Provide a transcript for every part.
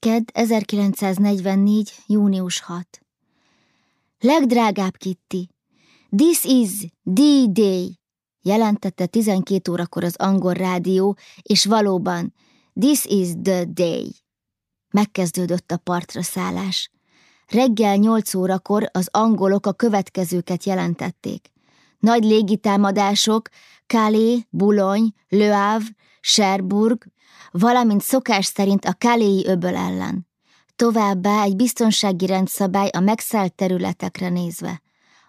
Ked 1944. június 6. Legdrágább Kitty, this is D-Day, jelentette 12 órakor az angol rádió, és valóban, this is the day. Megkezdődött a partra szállás. Reggel 8 órakor az angolok a következőket jelentették. Nagy légitámadások, Calais, Boulogne, Le Havre, Cherbourg, valamint szokás szerint a Kaléi öböl ellen. Továbbá egy biztonsági rendszabály a megszállt területekre nézve.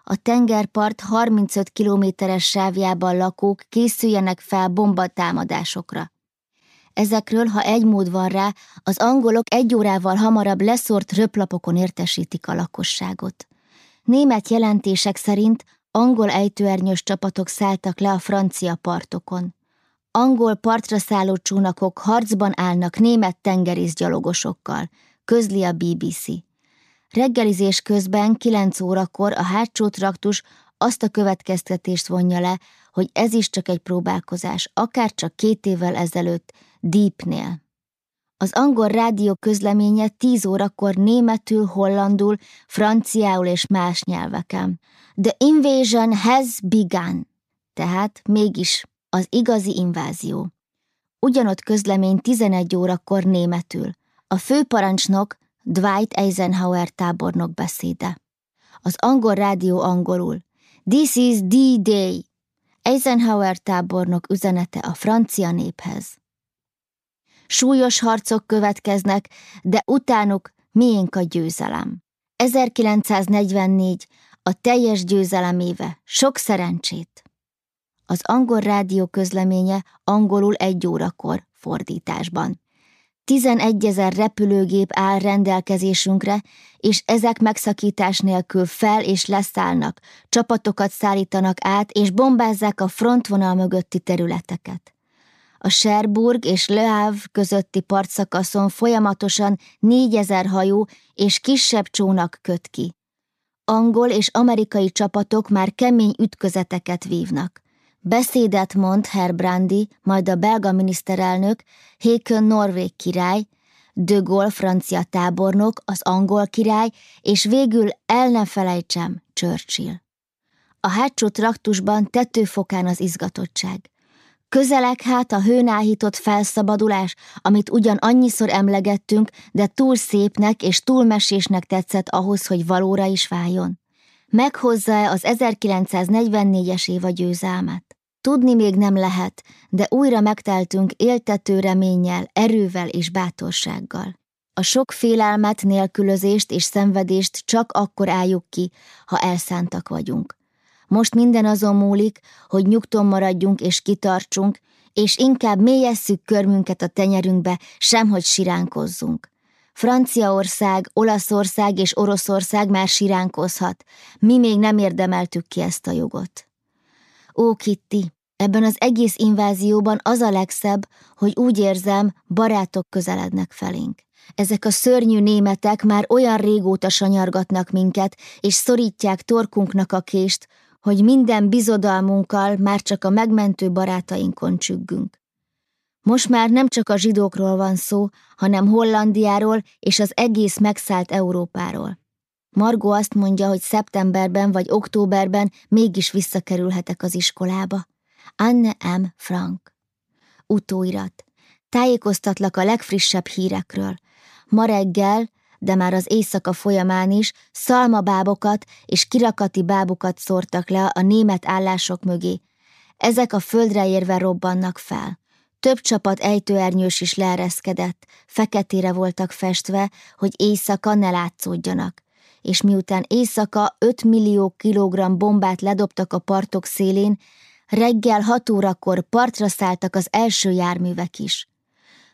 A tengerpart 35 kilométeres sávjában lakók készüljenek fel bombatámadásokra. Ezekről, ha egy mód van rá, az angolok egy órával hamarabb leszort röplapokon értesítik a lakosságot. Német jelentések szerint angol ejtőernyős csapatok szálltak le a francia partokon angol partra szálló csónakok harcban állnak német tengerészgyalogosokkal, közli a BBC. Reggelizés közben 9 órakor a hátsó traktus azt a következtetést vonja le, hogy ez is csak egy próbálkozás, akár csak két évvel ezelőtt Deepnél. Az angol rádió közleménye 10 órakor németül, hollandul, franciául és más nyelveken. The invasion has begun. Tehát mégis az igazi invázió. Ugyanott közlemény 11 órakor németül. A főparancsnok Dwight Eisenhower tábornok beszéde. Az angol rádió angolul. This is D-Day. Eisenhower tábornok üzenete a francia néphez. Súlyos harcok következnek, de utánuk miénk a győzelem. 1944 a teljes győzelem éve. Sok szerencsét! Az angol rádió közleménye angolul egy órakor fordításban. 11 ezer repülőgép áll rendelkezésünkre, és ezek megszakítás nélkül fel és leszállnak, csapatokat szállítanak át, és bombázzák a frontvonal mögötti területeket. A Cherbourg és Le Havre közötti partszakaszon folyamatosan négyezer hajó és kisebb csónak köt ki. Angol és amerikai csapatok már kemény ütközeteket vívnak. Beszédet mond Herbrandi, majd a belga miniszterelnök, Hékön norvég király, de Gaulle francia tábornok, az angol király, és végül el ne felejtsem Churchill. A hátsó traktusban tetőfokán az izgatottság. Közelek hát a hőnáhított felszabadulás, amit ugyan annyiszor emlegettünk, de túl szépnek és túl mesésnek tetszett ahhoz, hogy valóra is váljon. Meghozza-e az 1944-es év győzelmet? Tudni még nem lehet, de újra megteltünk éltető reménnyel, erővel és bátorsággal. A sok félelmet, nélkülözést és szenvedést csak akkor álljuk ki, ha elszántak vagyunk. Most minden azon múlik, hogy nyugton maradjunk és kitartsunk, és inkább mélyesszük körmünket a tenyerünkbe, semhogy siránkozzunk. Franciaország, Olaszország és Oroszország már siránkozhat, mi még nem érdemeltük ki ezt a jogot. Ó, Kitty, ebben az egész invázióban az a legszebb, hogy úgy érzem, barátok közelednek felénk. Ezek a szörnyű németek már olyan régóta sanyargatnak minket, és szorítják torkunknak a kést, hogy minden bizodalmunkkal már csak a megmentő barátainkon csüggünk. Most már nem csak a zsidókról van szó, hanem Hollandiáról és az egész megszállt Európáról. Margó azt mondja, hogy szeptemberben vagy októberben mégis visszakerülhetek az iskolába. Anne M. Frank. Utóirat. Tájékoztatlak a legfrissebb hírekről. Ma reggel, de már az éjszaka folyamán is szalmabábokat és kirakati bábukat szórtak le a német állások mögé. Ezek a földre érve robbannak fel. Több csapat ejtőernyős is leereszkedett, feketére voltak festve, hogy éjszaka ne látszódjanak és miután éjszaka 5 millió kilogramm bombát ledobtak a partok szélén, reggel 6 órakor partra szálltak az első járművek is.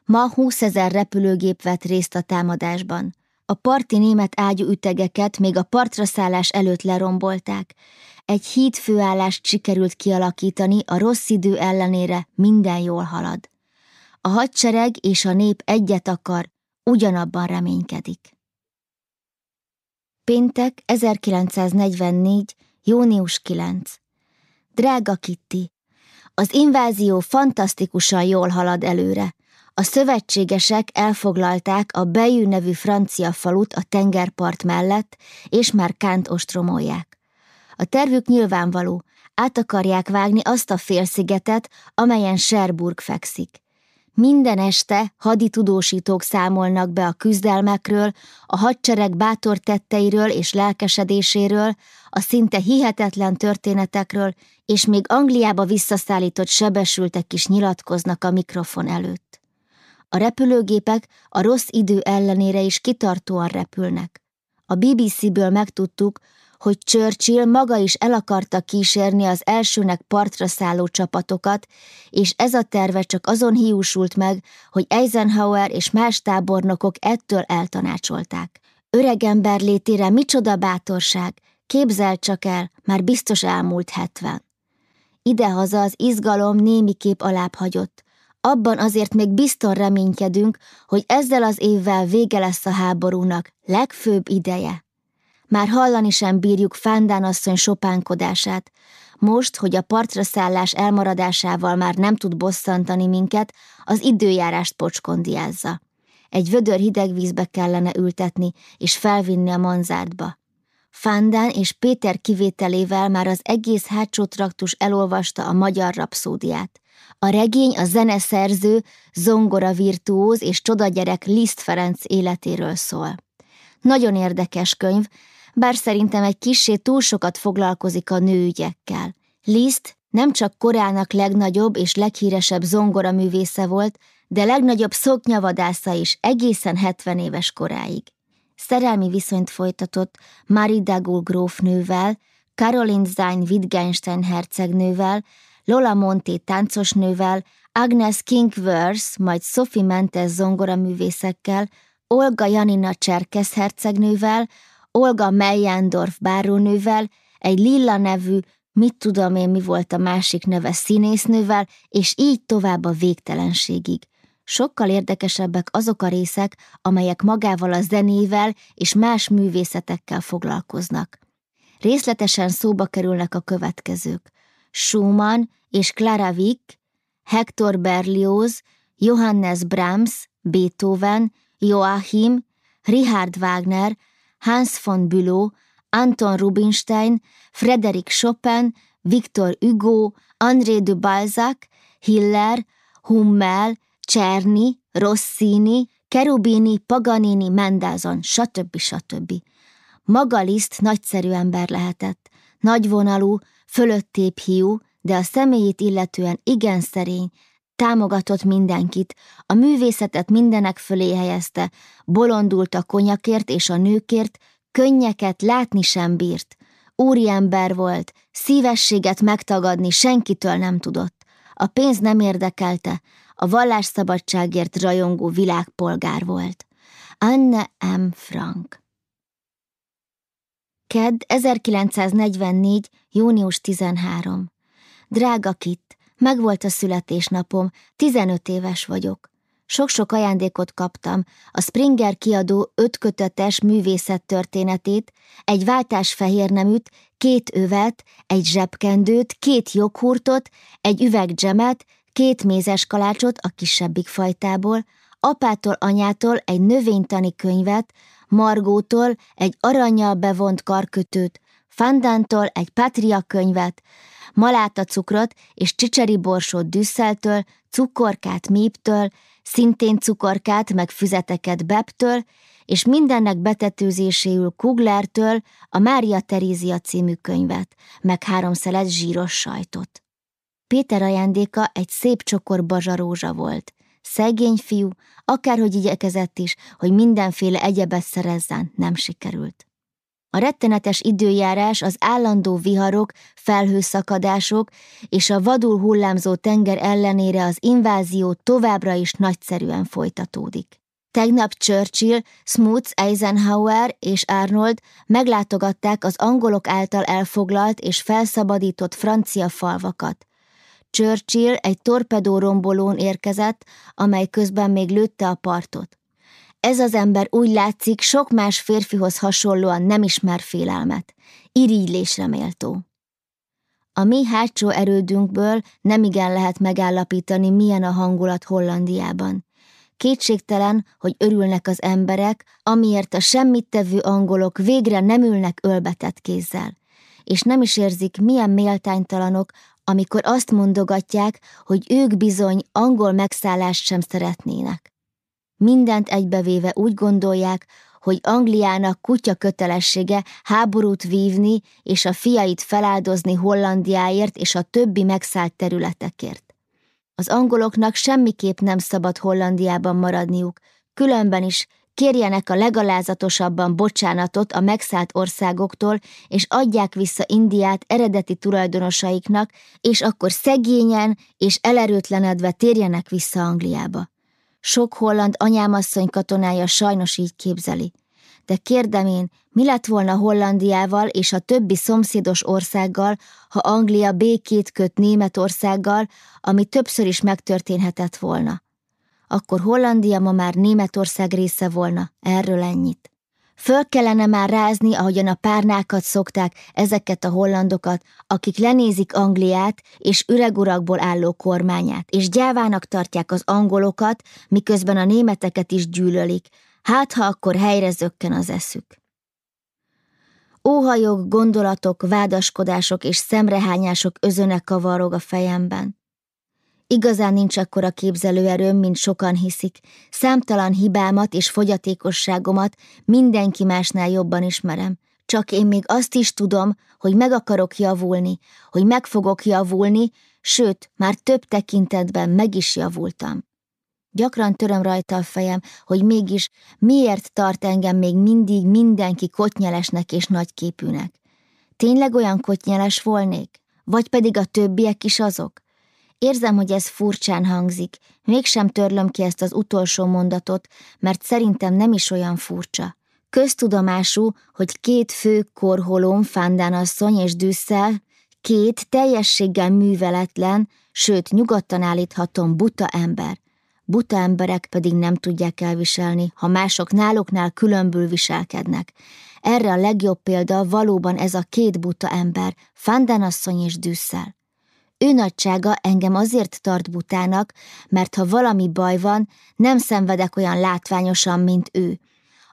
Ma 20 ezer repülőgép vett részt a támadásban. A parti német ágyú ütegeket még a partra szállás előtt lerombolták. Egy híd főállást sikerült kialakítani, a rossz idő ellenére minden jól halad. A hadsereg és a nép egyet akar, ugyanabban reménykedik. Péntek 1944. június 9. Drága Kitty, az invázió fantasztikusan jól halad előre. A szövetségesek elfoglalták a Bejű nevű francia falut a tengerpart mellett, és már Kánt ostromolják. A tervük nyilvánvaló, át akarják vágni azt a félszigetet, amelyen Sherburg fekszik. Minden este haditudósítók számolnak be a küzdelmekről, a hadsereg bátor tetteiről és lelkesedéséről, a szinte hihetetlen történetekről, és még Angliába visszaszállított sebesültek is nyilatkoznak a mikrofon előtt. A repülőgépek a rossz idő ellenére is kitartóan repülnek. A BBC-ből megtudtuk, hogy Churchill maga is el akarta kísérni az elsőnek partra szálló csapatokat, és ez a terve csak azon hiúsult meg, hogy Eisenhower és más tábornokok ettől eltanácsolták. Öregember létére micsoda bátorság, képzel csak el, már biztos elmúlt hetven. Idehaza az izgalom némiképp alább hagyott. Abban azért még bizton reménykedünk, hogy ezzel az évvel vége lesz a háborúnak, legfőbb ideje. Már hallani sem bírjuk Fándán asszony sopánkodását. Most, hogy a partra szállás elmaradásával már nem tud bosszantani minket, az időjárást pocskondiázza. Egy vödör hideg vízbe kellene ültetni, és felvinni a manzártba. Fándán és Péter kivételével már az egész hátsó traktus elolvasta a magyar rapszódiát. A regény a zeneszerző, zongora virtuóz és csodagyerek Liszt Ferenc életéről szól. Nagyon érdekes könyv, bár szerintem egy kissé túl sokat foglalkozik a nőügyekkel. Liszt nem csak korának legnagyobb és leghíresebb zongora művésze volt, de legnagyobb szoknyavadásza is egészen 70 éves koráig. Szerelmi viszonyt folytatott Marie Dagul grófnővel, Caroline Zayn Wittgenstein hercegnővel, Lola Monti táncosnővel, Agnes Kingworth, majd Sophie Mentes zongoraművészekkel, Olga Janina Cserkesz hercegnővel, Olga Meyendorf bárónővel, egy Lilla nevű, mit tudom én mi volt a másik neve színésznővel, és így tovább a végtelenségig. Sokkal érdekesebbek azok a részek, amelyek magával a zenével és más művészetekkel foglalkoznak. Részletesen szóba kerülnek a következők. Schumann és Clara Wick, Hector Berlioz, Johannes Brahms, Beethoven, Joachim, Richard Wagner, Hans von Bülow, Anton Rubinstein, Frederick Chopin, Victor Hugo, André de Balzac, Hiller, Hummel, Czerny, Rossini, Cherubini, Paganini, Mendelssohn, stb. stb. Maga Liszt nagyszerű ember lehetett, nagyvonalú, fölöttép hiú, de a személyét illetően igen szerény, támogatott mindenkit, a művészetet mindenek fölé helyezte, bolondult a konyakért és a nőkért, könnyeket látni sem bírt. Úriember volt, szívességet megtagadni senkitől nem tudott. A pénz nem érdekelte, a vallásszabadságért rajongó világpolgár volt. Anne M. Frank Kedd 1944. június 13. Drága Kit, Megvolt a születésnapom, 15 éves vagyok. Sok-sok ajándékot kaptam, a Springer kiadó ötkötetes művészet történetét, egy váltás fehér neműt, két övet, egy zsebkendőt, két joghurtot, egy üveg két mézes kalácsot a kisebbik fajtából, apától, anyától egy növénytani könyvet, Margótól egy aranyjal bevont karkötőt, Fandántól egy patria könyvet, malátacukrot és csicseri borsót Düsszeltől, cukorkát Míptől, szintén cukorkát meg füzeteket Beptől, és mindennek betetőzéséül Kuglertől a Mária Terézia című könyvet, meg három szelet zsíros sajtot. Péter ajándéka egy szép csokor bazsarózsa volt. Szegény fiú, akárhogy igyekezett is, hogy mindenféle egyebet szerezzen, nem sikerült. A rettenetes időjárás, az állandó viharok, felhőszakadások és a vadul hullámzó tenger ellenére az invázió továbbra is nagyszerűen folytatódik. Tegnap Churchill, Smuts, Eisenhower és Arnold meglátogatták az angolok által elfoglalt és felszabadított francia falvakat. Churchill egy torpedórombolón érkezett, amely közben még lőtte a partot. Ez az ember úgy látszik, sok más férfihoz hasonlóan nem ismer félelmet. Irigylésre méltó. A mi hátsó erődünkből nem igen lehet megállapítani, milyen a hangulat Hollandiában. Kétségtelen, hogy örülnek az emberek, amiért a semmittevő angolok végre nem ülnek ölbetett kézzel, és nem is érzik, milyen méltánytalanok, amikor azt mondogatják, hogy ők bizony angol megszállást sem szeretnének. Mindent egybevéve úgy gondolják, hogy Angliának kutya kötelessége háborút vívni és a fiait feláldozni Hollandiáért és a többi megszállt területekért. Az angoloknak semmiképp nem szabad Hollandiában maradniuk, különben is kérjenek a legalázatosabban bocsánatot a megszállt országoktól, és adják vissza Indiát eredeti tulajdonosaiknak, és akkor szegényen és elerőtlenedve térjenek vissza Angliába. Sok holland anyámasszony katonája sajnos így képzeli. De kérdem én, mi lett volna Hollandiával és a többi szomszédos országgal, ha Anglia békét köt Németországgal, ami többször is megtörténhetett volna? Akkor Hollandia ma már Németország része volna, erről ennyit. Föl kellene már rázni, ahogyan a párnákat szokták, ezeket a hollandokat, akik lenézik Angliát és üregurakból álló kormányát, és gyávának tartják az angolokat, miközben a németeket is gyűlölik, hát ha akkor helyre zökken az eszük. Óhajok, gondolatok, vádaskodások és szemrehányások özönek kavarog a fejemben. Igazán nincs akkora képzelőerőm, mint sokan hiszik. Számtalan hibámat és fogyatékosságomat mindenki másnál jobban ismerem. Csak én még azt is tudom, hogy meg akarok javulni, hogy meg fogok javulni, sőt, már több tekintetben meg is javultam. Gyakran töröm rajta a fejem, hogy mégis miért tart engem még mindig mindenki kotnyelesnek és nagyképűnek. Tényleg olyan kotnyeles volnék? Vagy pedig a többiek is azok? Érzem, hogy ez furcsán hangzik, mégsem törlöm ki ezt az utolsó mondatot, mert szerintem nem is olyan furcsa. Köztudomású, hogy két fő korholóm, Fándánasszony és Düsszel, két teljességgel műveletlen, sőt nyugodtan állíthatom buta ember. Buta emberek pedig nem tudják elviselni, ha mások náluknál különbül viselkednek. Erre a legjobb példa valóban ez a két buta ember, Fándánasszony és Düsszel. Ő nagysága engem azért tart butának, mert ha valami baj van, nem szenvedek olyan látványosan, mint ő.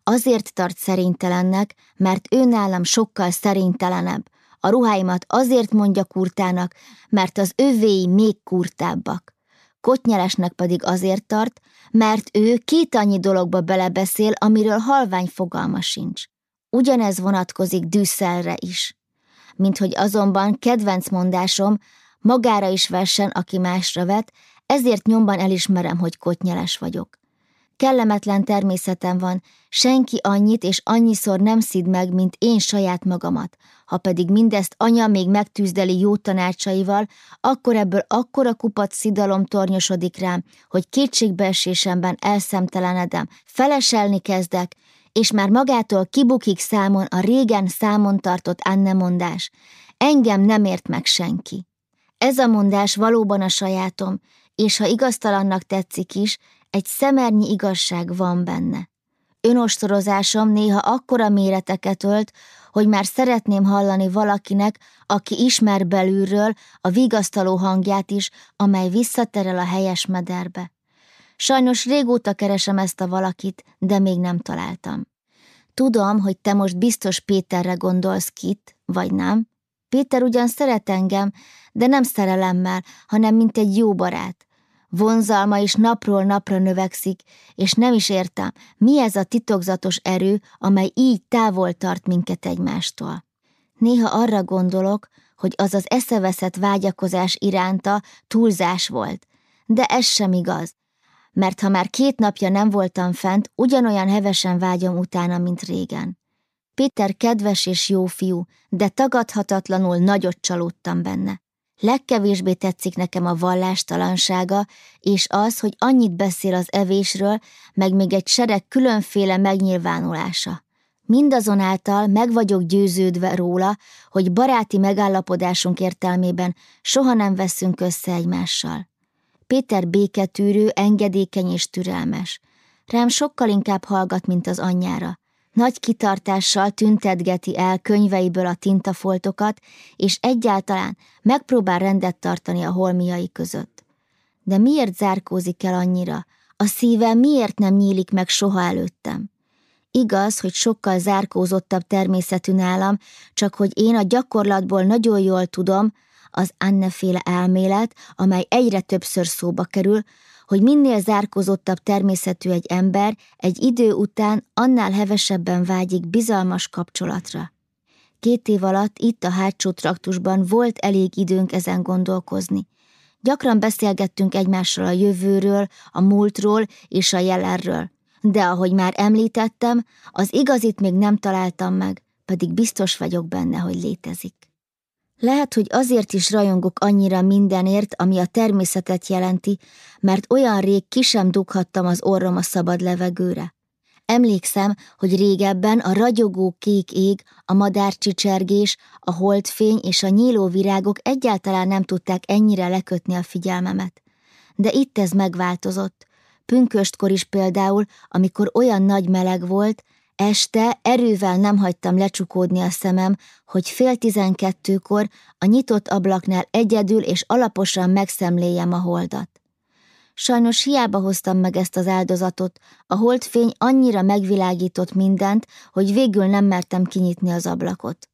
Azért tart szerintelennek, mert ő nálam sokkal szerintelenebb. A ruháimat azért mondja kurtának, mert az övéi még kurtábbak. Kotnyelesnek pedig azért tart, mert ő két annyi dologba belebeszél, amiről halvány fogalma sincs. Ugyanez vonatkozik Düsszelre is. Mint hogy azonban kedvenc mondásom, magára is vessen, aki másra vet, ezért nyomban elismerem, hogy kotnyeles vagyok. Kellemetlen természetem van, senki annyit és annyiszor nem szid meg, mint én saját magamat. Ha pedig mindezt anya még megtűzdeli jó tanácsaival, akkor ebből akkora kupat szidalom tornyosodik rám, hogy kétségbeesésemben elszemtelenedem, feleselni kezdek, és már magától kibukik számon a régen számon tartott annemondás. Engem nem ért meg senki. Ez a mondás valóban a sajátom, és ha igaztalannak tetszik is, egy szemernyi igazság van benne. Önostorozásom néha akkora méreteket ölt, hogy már szeretném hallani valakinek, aki ismer belülről a vigasztaló hangját is, amely visszaterel a helyes mederbe. Sajnos régóta keresem ezt a valakit, de még nem találtam. Tudom, hogy te most biztos Péterre gondolsz Kit, vagy nem? Péter ugyan szeret engem, de nem szerelemmel, hanem mint egy jó barát. Vonzalma is napról napra növekszik, és nem is értem, mi ez a titokzatos erő, amely így távol tart minket egymástól. Néha arra gondolok, hogy az az eszeveszett vágyakozás iránta túlzás volt, de ez sem igaz, mert ha már két napja nem voltam fent, ugyanolyan hevesen vágyom utána, mint régen. Péter kedves és jó fiú, de tagadhatatlanul nagyot csalódtam benne. Legkevésbé tetszik nekem a vallástalansága, és az, hogy annyit beszél az evésről, meg még egy sereg különféle megnyilvánulása. Mindazonáltal meg vagyok győződve róla, hogy baráti megállapodásunk értelmében soha nem veszünk össze egymással. Péter béketűrő, engedékeny és türelmes. Rám sokkal inkább hallgat, mint az anyjára. Nagy kitartással tüntetgeti el könyveiből a tintafoltokat, és egyáltalán megpróbál rendet tartani a holmiai között. De miért zárkózik el annyira? A szívem miért nem nyílik meg soha előttem? Igaz, hogy sokkal zárkózottabb természetű nálam, csak hogy én a gyakorlatból nagyon jól tudom, az Anneféle elmélet, amely egyre többször szóba kerül, hogy minél zárkózottabb természetű egy ember, egy idő után annál hevesebben vágyik bizalmas kapcsolatra. Két év alatt itt a hátsó traktusban volt elég időnk ezen gondolkozni. Gyakran beszélgettünk egymással a jövőről, a múltról és a jelenről. De ahogy már említettem, az igazit még nem találtam meg, pedig biztos vagyok benne, hogy létezik. Lehet, hogy azért is rajongok annyira mindenért, ami a természetet jelenti, mert olyan rég ki sem dughattam az orrom a szabad levegőre. Emlékszem, hogy régebben a ragyogó kék ég, a madárcsicsergés, a holdfény és a nyíló virágok egyáltalán nem tudták ennyire lekötni a figyelmemet. De itt ez megváltozott. Pünköstkor is például, amikor olyan nagy meleg volt, este erővel nem hagytam lecsukódni a szemem, hogy fél tizenkettőkor a nyitott ablaknál egyedül és alaposan megszemléljem a holdat. Sajnos hiába hoztam meg ezt az áldozatot, a holdfény annyira megvilágított mindent, hogy végül nem mertem kinyitni az ablakot.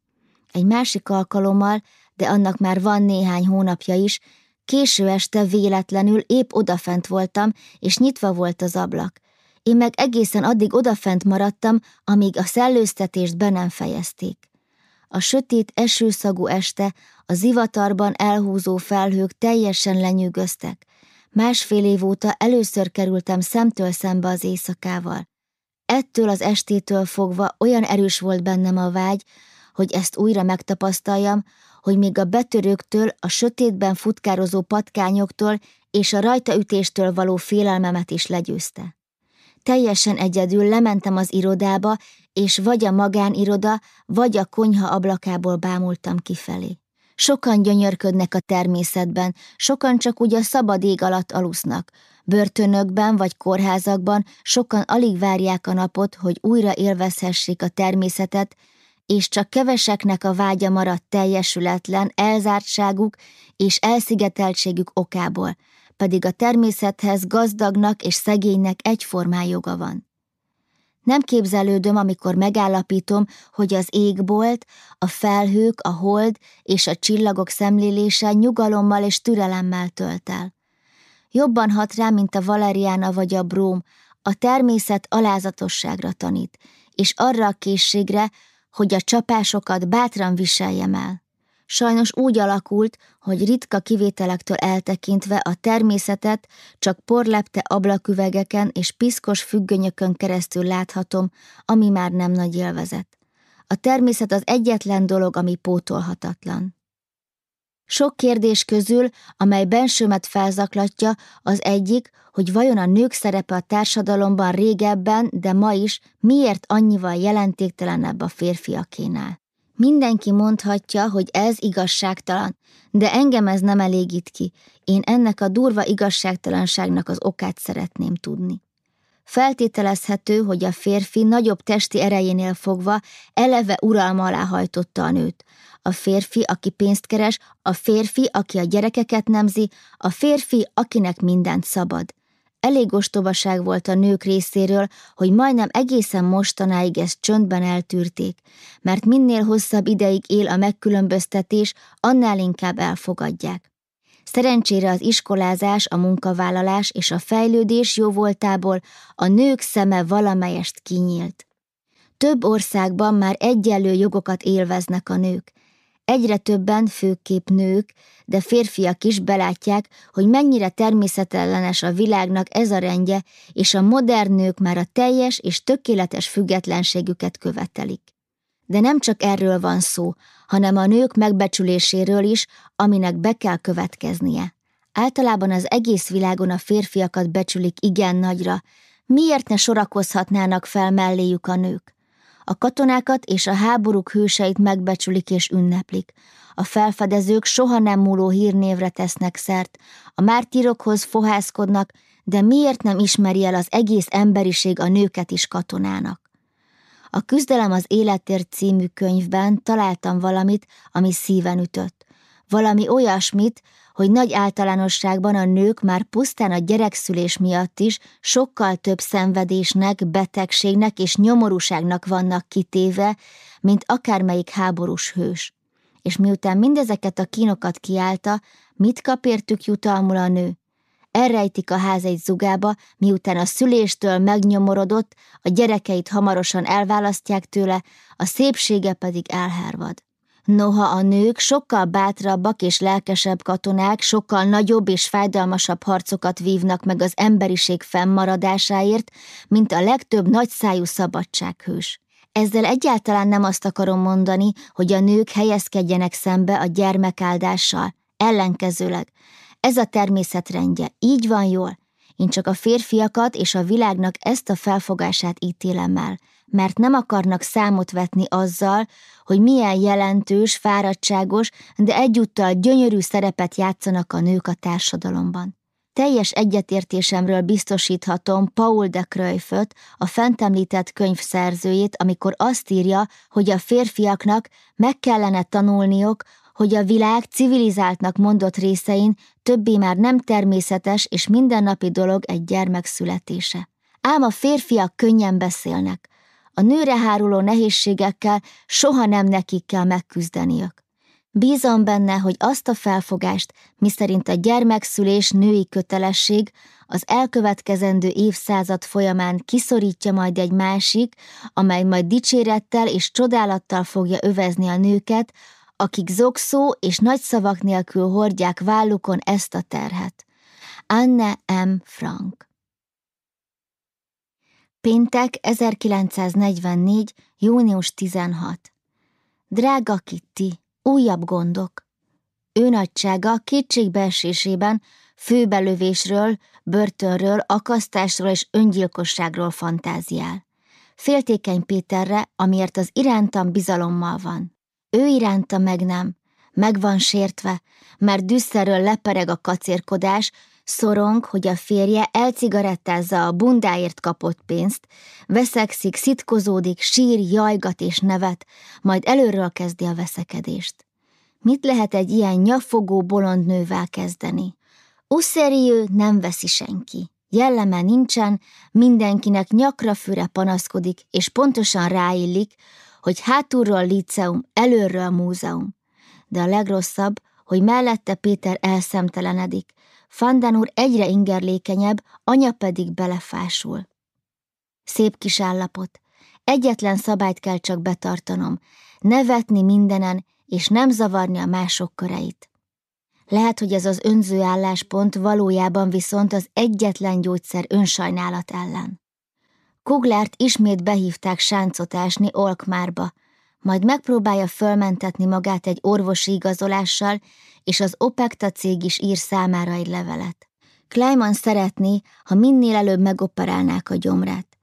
Egy másik alkalommal, de annak már van néhány hónapja is, késő este véletlenül épp odafent voltam, és nyitva volt az ablak. Én meg egészen addig odafent maradtam, amíg a szellőztetést be nem fejezték. A sötét esőszagú este, a zivatarban elhúzó felhők teljesen lenyűgöztek. Másfél év óta először kerültem szemtől szembe az éjszakával. Ettől az estétől fogva olyan erős volt bennem a vágy, hogy ezt újra megtapasztaljam, hogy még a betörőktől, a sötétben futkározó patkányoktól és a rajtaütéstől való félelmemet is legyőzte. Teljesen egyedül lementem az irodába, és vagy a magániroda, vagy a konyha ablakából bámultam kifelé. Sokan gyönyörködnek a természetben, sokan csak úgy a szabad ég alatt alusznak. Börtönökben vagy kórházakban sokan alig várják a napot, hogy újra élvezhessék a természetet, és csak keveseknek a vágya maradt teljesületlen elzártságuk és elszigeteltségük okából, pedig a természethez gazdagnak és szegénynek egyformán joga van. Nem képzelődöm, amikor megállapítom, hogy az égbolt, a felhők, a hold és a csillagok szemlélése nyugalommal és türelemmel tölt el. Jobban hat rá, mint a valeriána vagy a bróm, a természet alázatosságra tanít, és arra a készségre, hogy a csapásokat bátran viseljem el. Sajnos úgy alakult, hogy ritka kivételektől eltekintve a természetet csak porlepte ablaküvegeken és piszkos függönyökön keresztül láthatom, ami már nem nagy élvezet. A természet az egyetlen dolog, ami pótolhatatlan. Sok kérdés közül, amely bensőmet felzaklatja, az egyik, hogy vajon a nők szerepe a társadalomban régebben, de ma is miért annyival jelentéktelenebb a férfiakénál. Mindenki mondhatja, hogy ez igazságtalan, de engem ez nem elégít ki. Én ennek a durva igazságtalanságnak az okát szeretném tudni. Feltételezhető, hogy a férfi nagyobb testi erejénél fogva eleve uralma alá hajtotta a nőt. A férfi, aki pénzt keres, a férfi, aki a gyerekeket nemzi, a férfi, akinek mindent szabad. Elég ostobaság volt a nők részéről, hogy majdnem egészen mostanáig ezt csöndben eltűrték, mert minél hosszabb ideig él a megkülönböztetés, annál inkább elfogadják. Szerencsére az iskolázás, a munkavállalás és a fejlődés jó voltából a nők szeme valamelyest kinyílt. Több országban már egyenlő jogokat élveznek a nők, Egyre többen, főképp nők, de férfiak is belátják, hogy mennyire természetellenes a világnak ez a rendje, és a modern nők már a teljes és tökéletes függetlenségüket követelik. De nem csak erről van szó, hanem a nők megbecsüléséről is, aminek be kell következnie. Általában az egész világon a férfiakat becsülik igen nagyra, miért ne sorakozhatnának fel melléjük a nők? A katonákat és a háborúk hőseit megbecsülik és ünneplik. A felfedezők soha nem múló hírnévre tesznek szert, a mártírokhoz fohászkodnak, de miért nem ismeri el az egész emberiség a nőket is katonának? A Küzdelem az életért című könyvben találtam valamit, ami szíven ütött. Valami olyasmit, hogy nagy általánosságban a nők már pusztán a gyerekszülés miatt is sokkal több szenvedésnek, betegségnek és nyomorúságnak vannak kitéve, mint akármelyik háborús hős. És miután mindezeket a kínokat kiállta, mit kap értük jutalmul a nő? Elrejtik a ház egy zugába, miután a szüléstől megnyomorodott, a gyerekeit hamarosan elválasztják tőle, a szépsége pedig elhervad. Noha a nők sokkal bátrabbak és lelkesebb katonák, sokkal nagyobb és fájdalmasabb harcokat vívnak meg az emberiség fennmaradásáért, mint a legtöbb nagyszájú szabadsághős. Ezzel egyáltalán nem azt akarom mondani, hogy a nők helyezkedjenek szembe a gyermekáldással, ellenkezőleg. Ez a természetrendje, így van jól. Én csak a férfiakat és a világnak ezt a felfogását ítélem el, mert nem akarnak számot vetni azzal, hogy milyen jelentős, fáradtságos, de egyúttal gyönyörű szerepet játszanak a nők a társadalomban. Teljes egyetértésemről biztosíthatom Paul de Cruyffot, a fent említett könyv szerzőjét, amikor azt írja, hogy a férfiaknak meg kellene tanulniok, hogy a világ civilizáltnak mondott részein többé már nem természetes és mindennapi dolog egy gyermek születése. Ám a férfiak könnyen beszélnek, a nőre háruló nehézségekkel soha nem nekik kell megküzdeniük. Bízom benne, hogy azt a felfogást, miszerint a gyermekszülés női kötelesség az elkövetkezendő évszázad folyamán kiszorítja majd egy másik, amely majd dicsérettel és csodálattal fogja övezni a nőket, akik zokszó és nagy szavak nélkül hordják vállukon ezt a terhet. Anne M. Frank Péntek 1944. június 16. Drága Kitty, újabb gondok. Ő nagysága kétségbeesésében főbelövésről, börtönről, akasztásról és öngyilkosságról fantáziál. Féltékeny Péterre, amiért az irántam bizalommal van. Ő iránta meg nem, meg van sértve, mert düsszerről lepereg a kacérkodás, Szorong, hogy a férje elcigarettázza a bundáért kapott pénzt, veszekszik, szitkozódik, sír, jajgat és nevet, majd előről kezdi a veszekedést. Mit lehet egy ilyen nyafogó bolond nővel kezdeni? Uszeriő nem veszi senki. Jelleme nincsen, mindenkinek nyakra füre panaszkodik, és pontosan ráillik, hogy hátulról liceum, előről múzeum. De a legrosszabb, hogy mellette Péter elszemtelenedik, Fandan úr egyre ingerlékenyebb, anya pedig belefásul. Szép kis állapot. Egyetlen szabályt kell csak betartanom, nevetni mindenen, és nem zavarni a mások köreit. Lehet, hogy ez az önző álláspont valójában viszont az egyetlen gyógyszer önsajnálat ellen. Kuglárt ismét behívták sáncot ásni Olkmárba, majd megpróbálja fölmentetni magát egy orvosi igazolással, és az Opekta cég is ír számára egy levelet. Kleiman szeretné, ha minél előbb megoperálnák a gyomrát.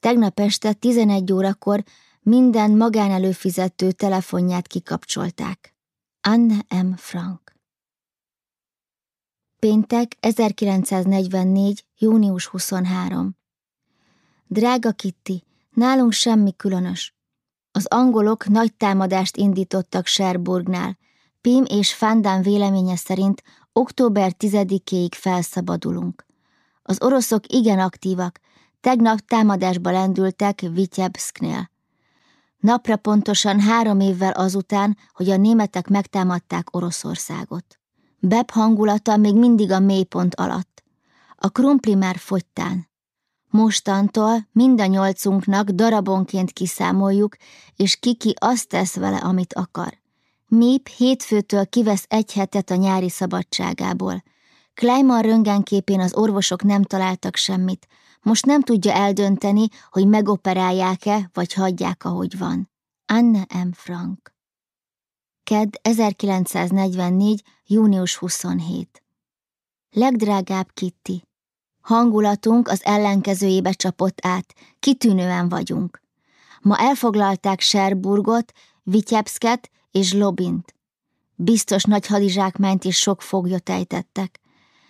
Tegnap este 11 órakor minden magánelőfizető telefonját kikapcsolták. Anne M. Frank Péntek 1944. június 23 Drága Kitty, nálunk semmi különös. Az angolok nagy támadást indítottak Sherburgnál. Pim és Fandán véleménye szerint október 10-éig felszabadulunk. Az oroszok igen aktívak, tegnap támadásba lendültek Vityebsknél. Napra pontosan három évvel azután, hogy a németek megtámadták Oroszországot. Beb hangulata még mindig a mélypont alatt. A krumpli már fogytán. Mostantól mind a nyolcunknak darabonként kiszámoljuk, és kiki azt tesz vele, amit akar. Mip hétfőtől kivesz egy hetet a nyári szabadságából. Kleiman röngenképén az orvosok nem találtak semmit. Most nem tudja eldönteni, hogy megoperálják-e, vagy hagyják, ahogy van. Anne M. Frank Ked 1944. június 27 Legdrágább Kitty Hangulatunk az ellenkezőjébe csapott át, kitűnően vagyunk. Ma elfoglalták Serburgot, Vityebszket és Lobint. Biztos nagy hadizsákmányt és sok foglyot ejtettek.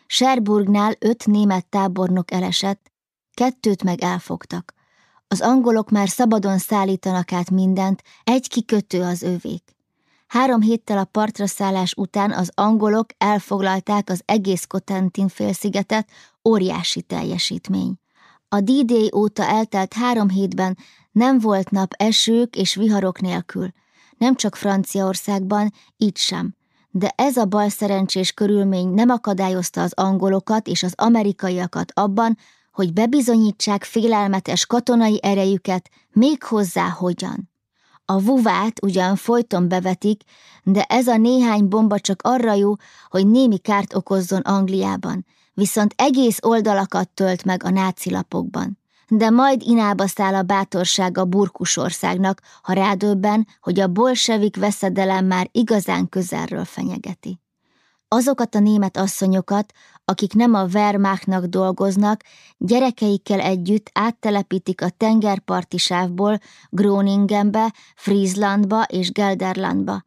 Serburgnál öt német tábornok elesett, kettőt meg elfogtak. Az angolok már szabadon szállítanak át mindent, egy kikötő az övék. Három héttel a partra szállás után az angolok elfoglalták az egész Cotentin félszigetet, óriási teljesítmény. A D-Day óta eltelt három hétben nem volt nap esők és viharok nélkül, nem csak Franciaországban, itt sem. De ez a balszerencsés körülmény nem akadályozta az angolokat és az amerikaiakat abban, hogy bebizonyítsák félelmetes katonai erejüket, méghozzá hogyan. A vuvát ugyan folyton bevetik, de ez a néhány bomba csak arra jó, hogy némi kárt okozzon Angliában, viszont egész oldalakat tölt meg a náci lapokban. De majd inába száll a bátorság a burkusországnak, ha rádöbben, hogy a bolsevik veszedelem már igazán közelről fenyegeti. Azokat a német asszonyokat, akik nem a Wehrmachtnak dolgoznak, gyerekeikkel együtt áttelepítik a tengerparti sávból Groningenbe, Frieslandba és Gelderlandba.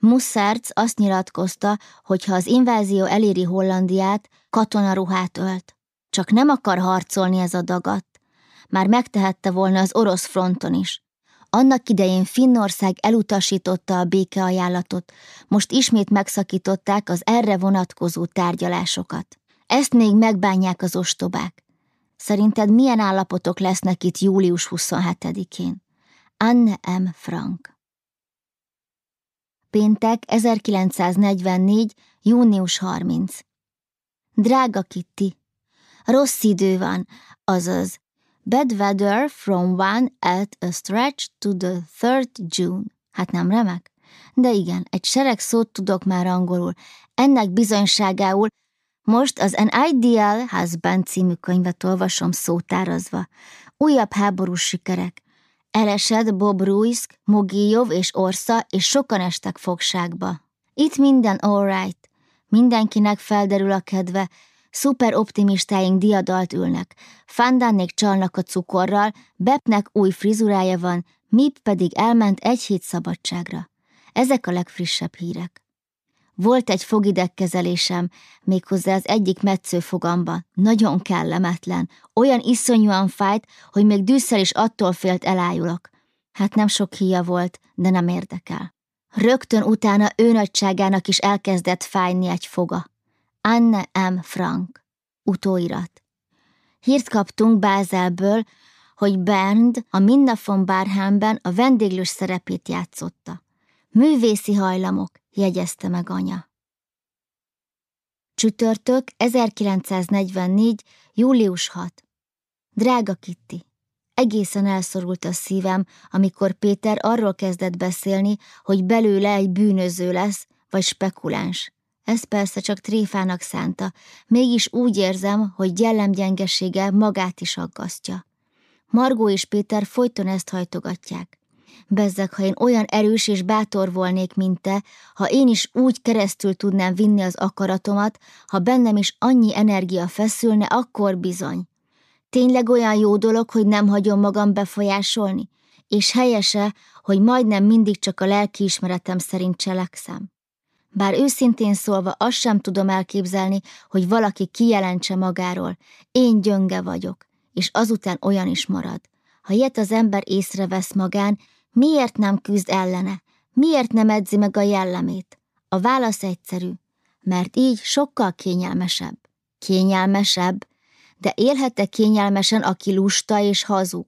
Musserz azt nyilatkozta, hogy ha az invázió eléri Hollandiát, katonaruhát ölt. Csak nem akar harcolni ez a dagat. Már megtehette volna az orosz fronton is. Annak idején Finnország elutasította a békeajánlatot, most ismét megszakították az erre vonatkozó tárgyalásokat. Ezt még megbánják az ostobák. Szerinted milyen állapotok lesznek itt július 27-én? Anne M. Frank Péntek 1944. június 30 Drága Kitty, rossz idő van, azaz Bad weather from one at a stretch to the third June. Hát nem remek? De igen, egy sereg szót tudok már angolul. Ennek bizonyságául most az An Ideal Husband című könyvet olvasom szótárazva. Újabb háborús sikerek. Elesett Bob Ruisk, Mogijov és Orsa, és sokan estek fogságba. Itt minden all right. Mindenkinek felderül a kedve, Szuper optimistáink diadalt ülnek, Fandánék csalnak a cukorral, Bepnek új frizurája van, Mip pedig elment egy hét szabadságra. Ezek a legfrissebb hírek. Volt egy fogidegkezelésem, méghozzá az egyik metszőfogamba, nagyon kellemetlen, olyan iszonyúan fájt, hogy még dűszel is attól félt elájulok. Hát nem sok híja volt, de nem érdekel. Rögtön utána ő is elkezdett fájni egy foga. Anne M. Frank. Utóirat. Hírt kaptunk Bázelből, hogy Bernd a Minna von Barhamben a vendéglős szerepét játszotta. Művészi hajlamok, jegyezte meg anya. Csütörtök 1944. július 6. Drága Kitty, egészen elszorult a szívem, amikor Péter arról kezdett beszélni, hogy belőle egy bűnöző lesz, vagy spekuláns. Ez persze csak tréfának szánta, mégis úgy érzem, hogy jellemgyengesége magát is aggasztja. Margó és Péter folyton ezt hajtogatják. Bezzeg, ha én olyan erős és bátor volnék, mint te, ha én is úgy keresztül tudnám vinni az akaratomat, ha bennem is annyi energia feszülne, akkor bizony. Tényleg olyan jó dolog, hogy nem hagyom magam befolyásolni? És helyese, hogy majdnem mindig csak a lelkiismeretem szerint cselekszem. Bár őszintén szólva azt sem tudom elképzelni, hogy valaki kijelentse magáról, én gyönge vagyok, és azután olyan is marad. Ha ilyet az ember észrevesz magán, miért nem küzd ellene? Miért nem edzi meg a jellemét? A válasz egyszerű, mert így sokkal kényelmesebb. Kényelmesebb? De élhet-e kényelmesen, aki lusta és hazug?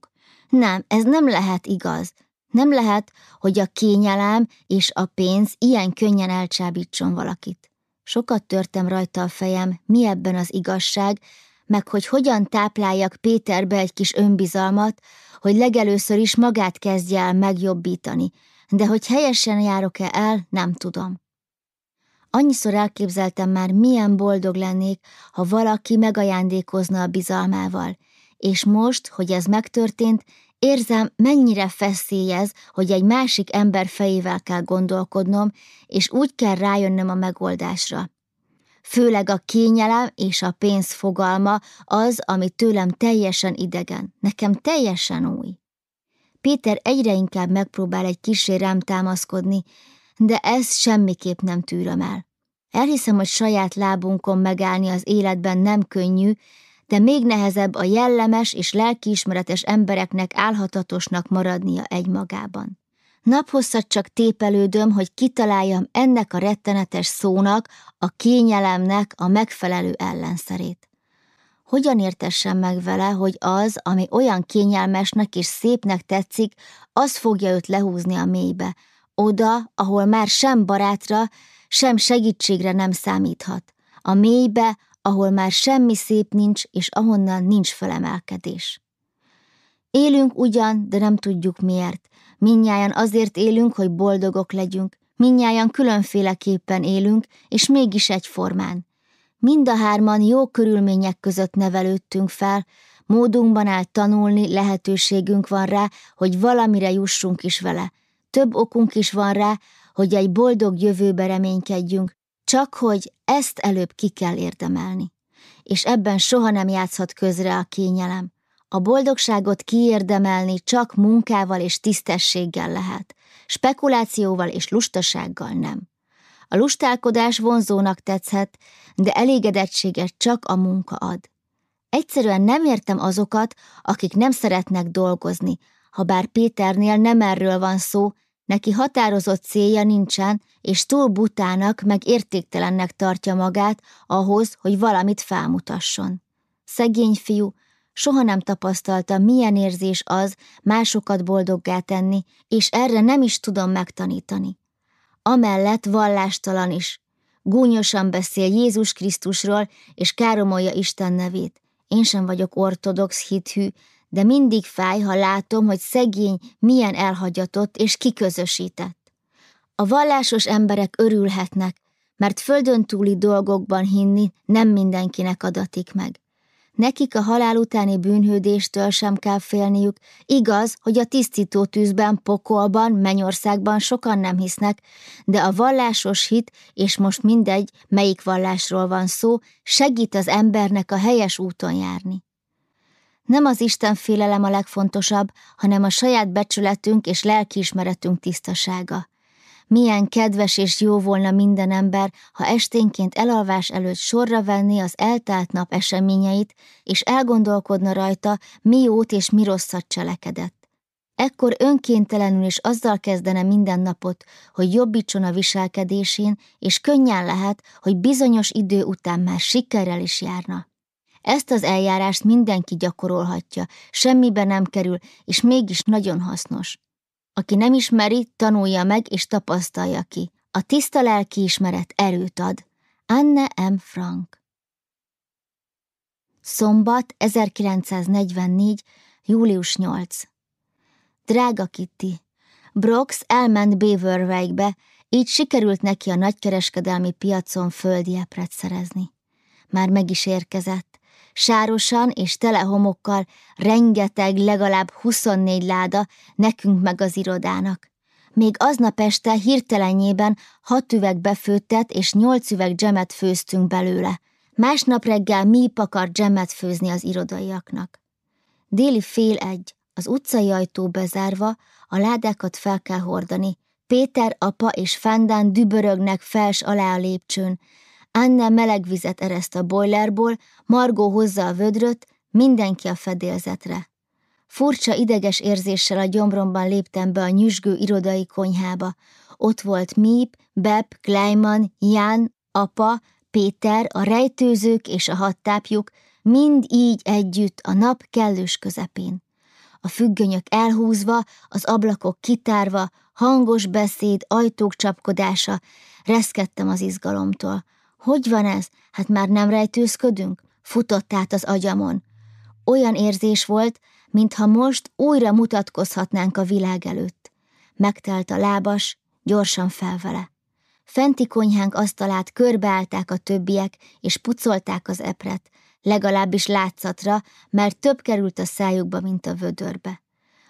Nem, ez nem lehet igaz. Nem lehet, hogy a kényelem és a pénz ilyen könnyen elcsábítson valakit. Sokat törtem rajta a fejem, mi ebben az igazság, meg hogy hogyan tápláljak Péterbe egy kis önbizalmat, hogy legelőször is magát kezdje el megjobbítani, de hogy helyesen járok-e el, nem tudom. Annyiszor elképzeltem már, milyen boldog lennék, ha valaki megajándékozna a bizalmával, és most, hogy ez megtörtént, Érzem, mennyire feszélyez, hogy egy másik ember fejével kell gondolkodnom, és úgy kell rájönnöm a megoldásra. Főleg a kényelem és a pénz fogalma az, ami tőlem teljesen idegen, nekem teljesen új. Péter egyre inkább megpróbál egy kisé támaszkodni, de ez semmiképp nem tűröm el. Elhiszem, hogy saját lábunkon megállni az életben nem könnyű, de még nehezebb a jellemes és lelkiismeretes embereknek álhatatosnak maradnia egymagában. Naphosszat csak tépelődöm, hogy kitaláljam ennek a rettenetes szónak, a kényelemnek a megfelelő ellenszerét. Hogyan értessem meg vele, hogy az, ami olyan kényelmesnek és szépnek tetszik, az fogja őt lehúzni a mélybe, oda, ahol már sem barátra, sem segítségre nem számíthat, a mélybe, ahol már semmi szép nincs, és ahonnan nincs felemelkedés. Élünk ugyan, de nem tudjuk miért. Minnyáján azért élünk, hogy boldogok legyünk. Minnyáján különféleképpen élünk, és mégis egyformán. Mind a hárman jó körülmények között nevelődtünk fel, módunkban áll tanulni, lehetőségünk van rá, hogy valamire jussunk is vele. Több okunk is van rá, hogy egy boldog jövőbe reménykedjünk, csak hogy ezt előbb ki kell érdemelni. És ebben soha nem játszhat közre a kényelem. A boldogságot kiérdemelni csak munkával és tisztességgel lehet, spekulációval és lustasággal nem. A lustálkodás vonzónak tetszhet, de elégedettséget csak a munka ad. Egyszerűen nem értem azokat, akik nem szeretnek dolgozni, ha bár Péternél nem erről van szó, neki határozott célja nincsen, és túl butának meg értéktelennek tartja magát ahhoz, hogy valamit felmutasson. Szegény fiú, soha nem tapasztalta, milyen érzés az másokat boldoggá tenni, és erre nem is tudom megtanítani. Amellett vallástalan is. Gúnyosan beszél Jézus Krisztusról, és káromolja Isten nevét. Én sem vagyok ortodox hithű, de mindig fáj, ha látom, hogy szegény milyen elhagyatott és kiközösített. A vallásos emberek örülhetnek, mert földön túli dolgokban hinni nem mindenkinek adatik meg. Nekik a halál utáni bűnhődéstől sem kell félniük, igaz, hogy a tisztító tűzben, pokolban, mennyországban sokan nem hisznek, de a vallásos hit, és most mindegy, melyik vallásról van szó, segít az embernek a helyes úton járni. Nem az Isten félelem a legfontosabb, hanem a saját becsületünk és lelkiismeretünk tisztasága. Milyen kedves és jó volna minden ember, ha esténként elalvás előtt sorra venni az eltelt nap eseményeit, és elgondolkodna rajta, mi jót és mi rosszat cselekedett. Ekkor önkéntelenül is azzal kezdene minden napot, hogy jobbítson a viselkedésén, és könnyen lehet, hogy bizonyos idő után már sikerrel is járna. Ezt az eljárást mindenki gyakorolhatja, semmibe nem kerül, és mégis nagyon hasznos. Aki nem ismeri, tanulja meg és tapasztalja ki. A tiszta lelkiismeret erőt ad. Anne M. Frank Szombat 1944. július 8 Drága Kitty, Brox elment Beaverwake-be, így sikerült neki a nagykereskedelmi piacon földi epret szerezni. Már meg is érkezett sárosan és tele homokkal, rengeteg, legalább 24 láda, nekünk meg az irodának. Még aznap este hirtelenjében hat üveg befőttet és nyolc üveg dzsemet főztünk belőle. Másnap reggel mi akar dzsemet főzni az irodaiaknak. Déli fél egy, az utcai ajtó bezárva, a ládákat fel kell hordani. Péter apa és Fandán dübörögnek fels alá a lépcsőn, Anne meleg vizet ereszt a boilerból, Margó hozza a vödröt, mindenki a fedélzetre. Furcsa ideges érzéssel a gyomromban léptem be a nyüzsgő irodai konyhába. Ott volt Miep, Beb, Kleiman, Ján, apa, Péter, a rejtőzők és a hattápjuk, mind így együtt a nap kellős közepén. A függönyök elhúzva, az ablakok kitárva, hangos beszéd, ajtók csapkodása, reszkedtem az izgalomtól. Hogy van ez? Hát már nem rejtőzködünk? Futott át az agyamon. Olyan érzés volt, mintha most újra mutatkozhatnánk a világ előtt. Megtelt a lábas, gyorsan felvele. Fenti konyhánk asztalát körbeállták a többiek, és pucolták az epret, legalábbis látszatra, mert több került a szájukba, mint a vödörbe.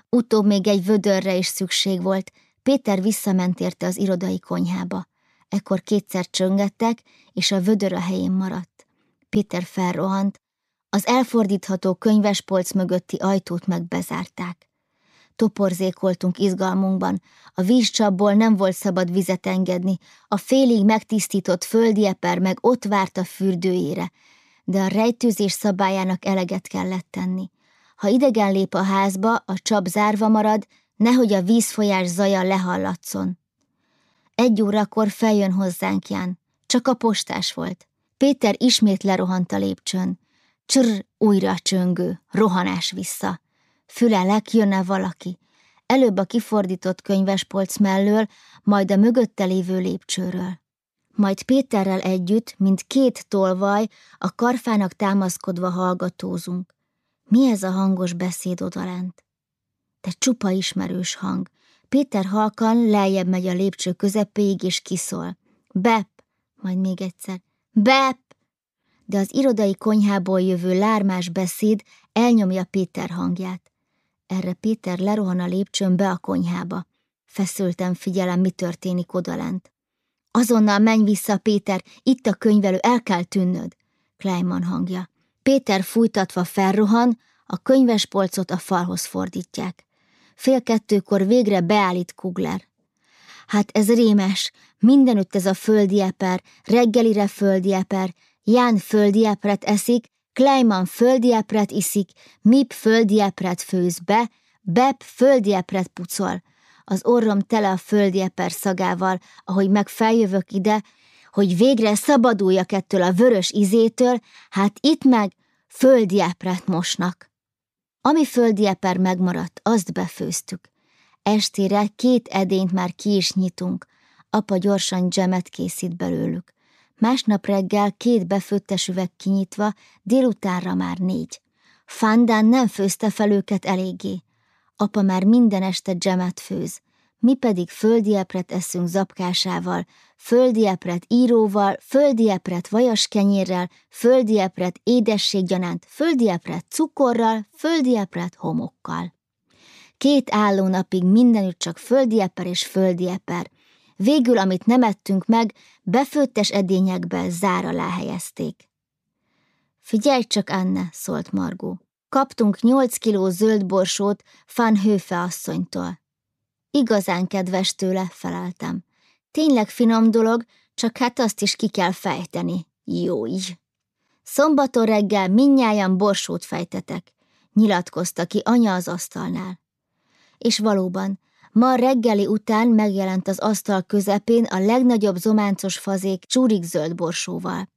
Utóbb még egy vödörre is szükség volt, Péter visszament érte az irodai konyhába. Ekkor kétszer csöngettek, és a vödör a helyén maradt. Péter felrohant, az elfordítható könyvespolc mögötti ajtót meg bezárták. Toporzékoltunk izgalmunkban, a vízcsapból nem volt szabad vizet engedni, a félig megtisztított földi eper meg ott várt a fürdőjére, de a rejtőzés szabályának eleget kellett tenni. Ha idegen lép a házba, a csap zárva marad, nehogy a vízfolyás zaja lehallatszon. Egy órakor feljön hozzánk Ján, csak a postás volt. Péter ismét lerohant a lépcsőn. Csr, újra csöngő, rohanás vissza. Fülelek, jönne valaki. Előbb a kifordított könyvespolc mellől, majd a mögötte lévő lépcsőről. Majd Péterrel együtt, mint két tolvaj, a karfának támaszkodva hallgatózunk. Mi ez a hangos beszéd odalent? Te csupa ismerős hang. Péter halkan lejjebb megy a lépcső közepéig, és kiszól. Bep! Majd még egyszer. Bep! De az irodai konyhából jövő lármás beszéd elnyomja Péter hangját. Erre Péter lerohan a lépcsőn be a konyhába. Feszültem figyelem, mi történik odalent. Azonnal menj vissza, Péter, itt a könyvelő, el kell tűnnöd. Kleiman hangja. Péter fújtatva felrohan, a könyvespolcot a falhoz fordítják. Fél kettőkor végre beállít Kugler. Hát ez rémes, mindenütt ez a földi eper, reggelire földi eper, Ján földi epret eszik, Kleiman földi epret iszik, Mip földi epret főz be, Beb földi epret pucol. Az orrom tele a földi eper szagával, ahogy meg feljövök ide, hogy végre szabaduljak ettől a vörös izétől, hát itt meg földi epret mosnak. Ami földi eper megmaradt, azt befőztük. Estére két edényt már ki is nyitunk, apa gyorsan dzsemet készít belőlük. Másnap reggel két befőttes üveg kinyitva, délutánra már négy. Fandán nem főzte fel őket eléggé. Apa már minden este dzsemet főz. Mi pedig földiepret eszünk zapkásával, földiepret íróval, földiepret vajas kenyérrel, földiepret édességgyanánt, földiepret cukorral, földiepret homokkal. Két álló napig mindenütt csak földieper és földieper. Végül, amit nem ettünk meg, befőttes edényekbe zár alá helyezték. Figyelj csak, Anne, szólt Margó. Kaptunk nyolc kiló zöld borsót Fan Hőfe asszonytól. Igazán kedves tőle, feleltem. Tényleg finom dolog, csak hát azt is ki kell fejteni. Jó így. Szombaton reggel minnyáján borsót fejtetek, nyilatkozta ki anya az asztalnál. És valóban, ma reggeli után megjelent az asztal közepén a legnagyobb zománcos fazék csúrik zöld borsóval.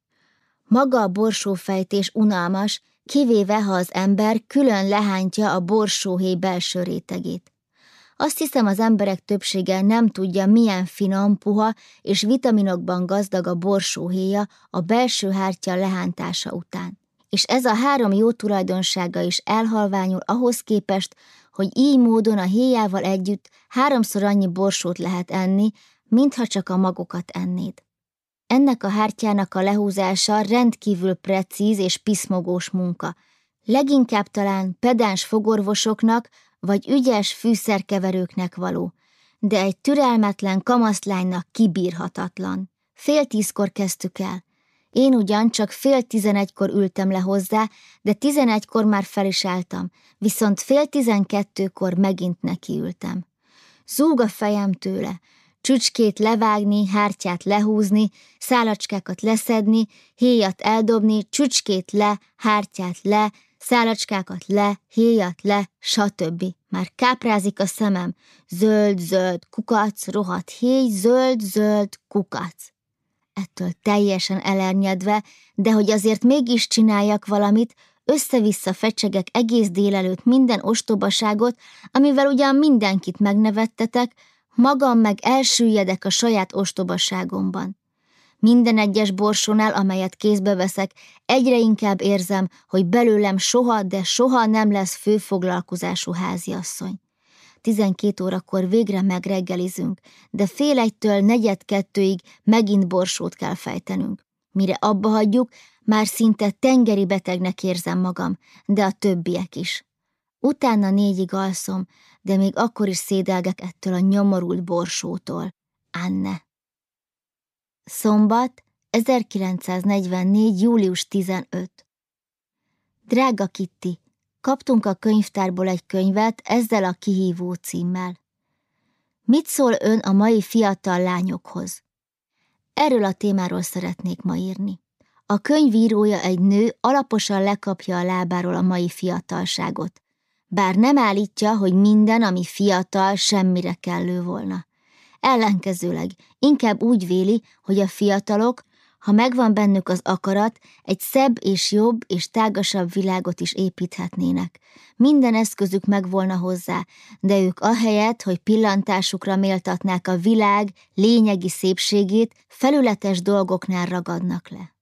Maga a borsófejtés unalmas, kivéve ha az ember külön lehántja a borsóhéj belső rétegét. Azt hiszem, az emberek többsége nem tudja, milyen finom, puha és vitaminokban gazdag a borsóhéja a belső hártya lehántása után. És ez a három jó tulajdonsága is elhalványul ahhoz képest, hogy így módon a héjával együtt háromszor annyi borsót lehet enni, mintha csak a magokat ennéd. Ennek a hártyának a lehúzása rendkívül precíz és piszmogós munka, leginkább talán pedáns fogorvosoknak, vagy ügyes fűszerkeverőknek való, de egy türelmetlen kamaszlánynak kibírhatatlan. Fél tízkor kezdtük el. Én ugyan csak fél tizenegykor ültem le hozzá, de tizenegykor már fel is álltam, viszont fél tizenkettőkor megint nekiültem. Zúg a fejem tőle, csücskét levágni, hártyát lehúzni, szálacskákat leszedni, héjat eldobni, csücskét le, hártyát le, szálacskákat le, héjat le, stb. Már káprázik a szemem. Zöld, zöld, kukac, rohadt héj, zöld, zöld, kukac. Ettől teljesen elernyedve, de hogy azért mégis csináljak valamit, össze-vissza fecsegek egész délelőtt minden ostobaságot, amivel ugyan mindenkit megnevettetek, magam meg elsüllyedek a saját ostobaságomban. Minden egyes borsónál, amelyet kézbe veszek, egyre inkább érzem, hogy belőlem soha, de soha nem lesz főfoglalkozású háziasszony. Tizenkét órakor végre megreggelizünk, de fél egytől negyed kettőig megint borsót kell fejtenünk. Mire abba hagyjuk, már szinte tengeri betegnek érzem magam, de a többiek is. Utána négyig alszom, de még akkor is szédelgek ettől a nyomorult borsótól. Anne. Szombat, 1944. július 15. Drága Kitti, kaptunk a könyvtárból egy könyvet ezzel a kihívó címmel. Mit szól ön a mai fiatal lányokhoz? Erről a témáról szeretnék ma írni. A könyvírója egy nő alaposan lekapja a lábáról a mai fiatalságot. bár nem állítja, hogy minden, ami fiatal, semmire kellő volna. Ellenkezőleg inkább úgy véli, hogy a fiatalok, ha megvan bennük az akarat, egy szebb és jobb és tágasabb világot is építhetnének. Minden eszközük megvolna hozzá, de ők ahelyett, hogy pillantásukra méltatnák a világ lényegi szépségét, felületes dolgoknál ragadnak le.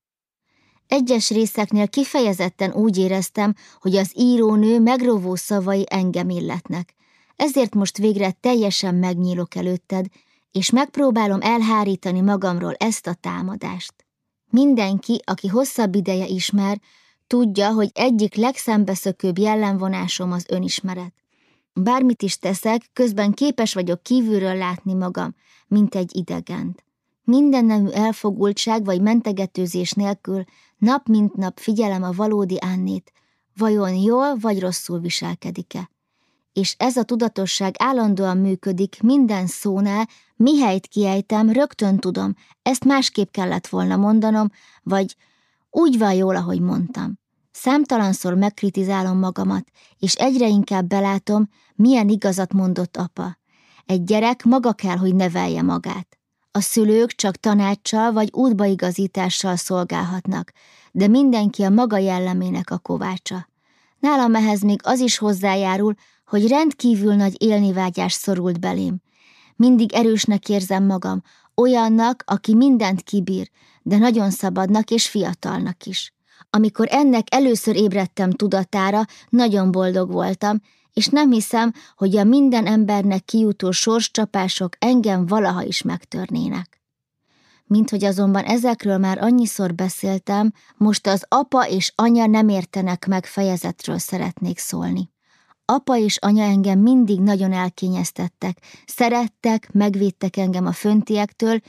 Egyes részeknél kifejezetten úgy éreztem, hogy az írónő megrovó szavai engem illetnek. Ezért most végre teljesen megnyílok előtted, és megpróbálom elhárítani magamról ezt a támadást. Mindenki, aki hosszabb ideje ismer, tudja, hogy egyik legszembeszökőbb jellemvonásom az önismeret. Bármit is teszek, közben képes vagyok kívülről látni magam, mint egy idegent. Minden nemű elfogultság vagy mentegetőzés nélkül nap mint nap figyelem a valódi Annét, vajon jól vagy rosszul viselkedik-e. És ez a tudatosság állandóan működik minden szónál, mihelyt kiejtem, rögtön tudom, ezt másképp kellett volna mondanom, vagy úgy van jól, ahogy mondtam. Számtalanszor megkritizálom magamat, és egyre inkább belátom, milyen igazat mondott apa. Egy gyerek maga kell, hogy nevelje magát. A szülők csak tanácssal vagy útbaigazítással szolgálhatnak, de mindenki a maga jellemének a kovácsa. Nálam ehhez még az is hozzájárul, hogy rendkívül nagy élnivágyás szorult belém. Mindig erősnek érzem magam, olyannak, aki mindent kibír, de nagyon szabadnak és fiatalnak is. Amikor ennek először ébredtem tudatára, nagyon boldog voltam, és nem hiszem, hogy a minden embernek kijutó sorscsapások engem valaha is megtörnének. Mint hogy azonban ezekről már annyiszor beszéltem, most az apa és anya nem értenek meg fejezetről szeretnék szólni. Apa és anya engem mindig nagyon elkényeztettek, szerettek, megvédtek engem a föntiektől,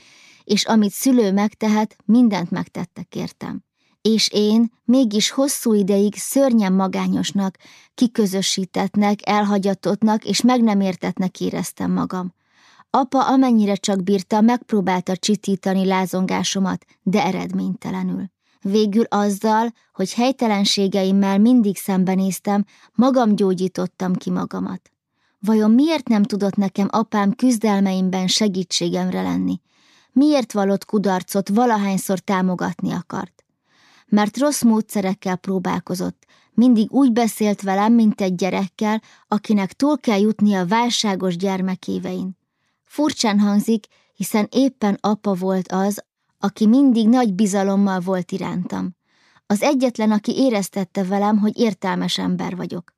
és amit szülő megtehet, mindent megtettek értem. És én mégis hosszú ideig szörnyen magányosnak, kiközösítetnek, elhagyatottnak és meg nem értetnek éreztem magam. Apa amennyire csak bírta, megpróbálta csitítani lázongásomat, de eredménytelenül. Végül azzal, hogy helytelenségeimmel mindig szembenéztem, magam gyógyítottam ki magamat. Vajon miért nem tudott nekem apám küzdelmeimben segítségemre lenni? Miért valott kudarcot, valahányszor támogatni akart? Mert rossz módszerekkel próbálkozott, mindig úgy beszélt velem, mint egy gyerekkel, akinek túl kell jutni a válságos gyermekévein. Furcsán hangzik, hiszen éppen apa volt az, aki mindig nagy bizalommal volt irántam. Az egyetlen, aki éreztette velem, hogy értelmes ember vagyok.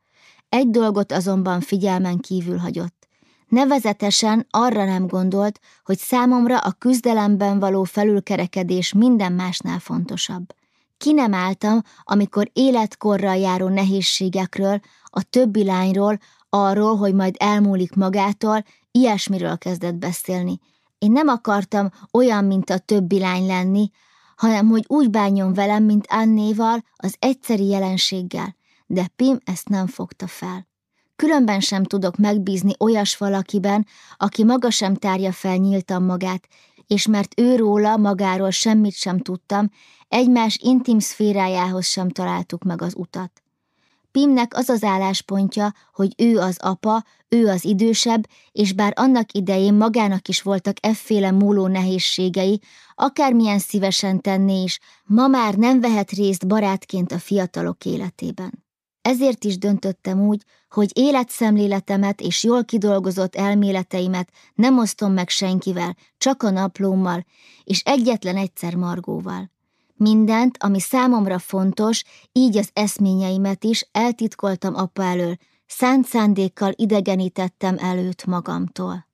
Egy dolgot azonban figyelmen kívül hagyott. Nevezetesen arra nem gondolt, hogy számomra a küzdelemben való felülkerekedés minden másnál fontosabb. Ki nem álltam, amikor életkorral járó nehézségekről, a többi lányról, arról, hogy majd elmúlik magától, ilyesmiről kezdett beszélni, én nem akartam olyan, mint a többi lány lenni, hanem hogy úgy bánjon velem, mint Annéval, az egyszeri jelenséggel, de Pim ezt nem fogta fel. Különben sem tudok megbízni olyas valakiben, aki maga sem tárja fel nyíltan magát, és mert ő róla, magáról semmit sem tudtam, egymás intim szférájához sem találtuk meg az utat. Pimnek az az álláspontja, hogy ő az apa, ő az idősebb, és bár annak idején magának is voltak efféle múló nehézségei, akármilyen szívesen tenné is, ma már nem vehet részt barátként a fiatalok életében. Ezért is döntöttem úgy, hogy életszemléletemet és jól kidolgozott elméleteimet nem osztom meg senkivel, csak a naplómmal, és egyetlen egyszer Margóval. Mindent, ami számomra fontos, így az eszményeimet is eltitkoltam apa elől, szánt szándékkal idegenítettem előtt magamtól.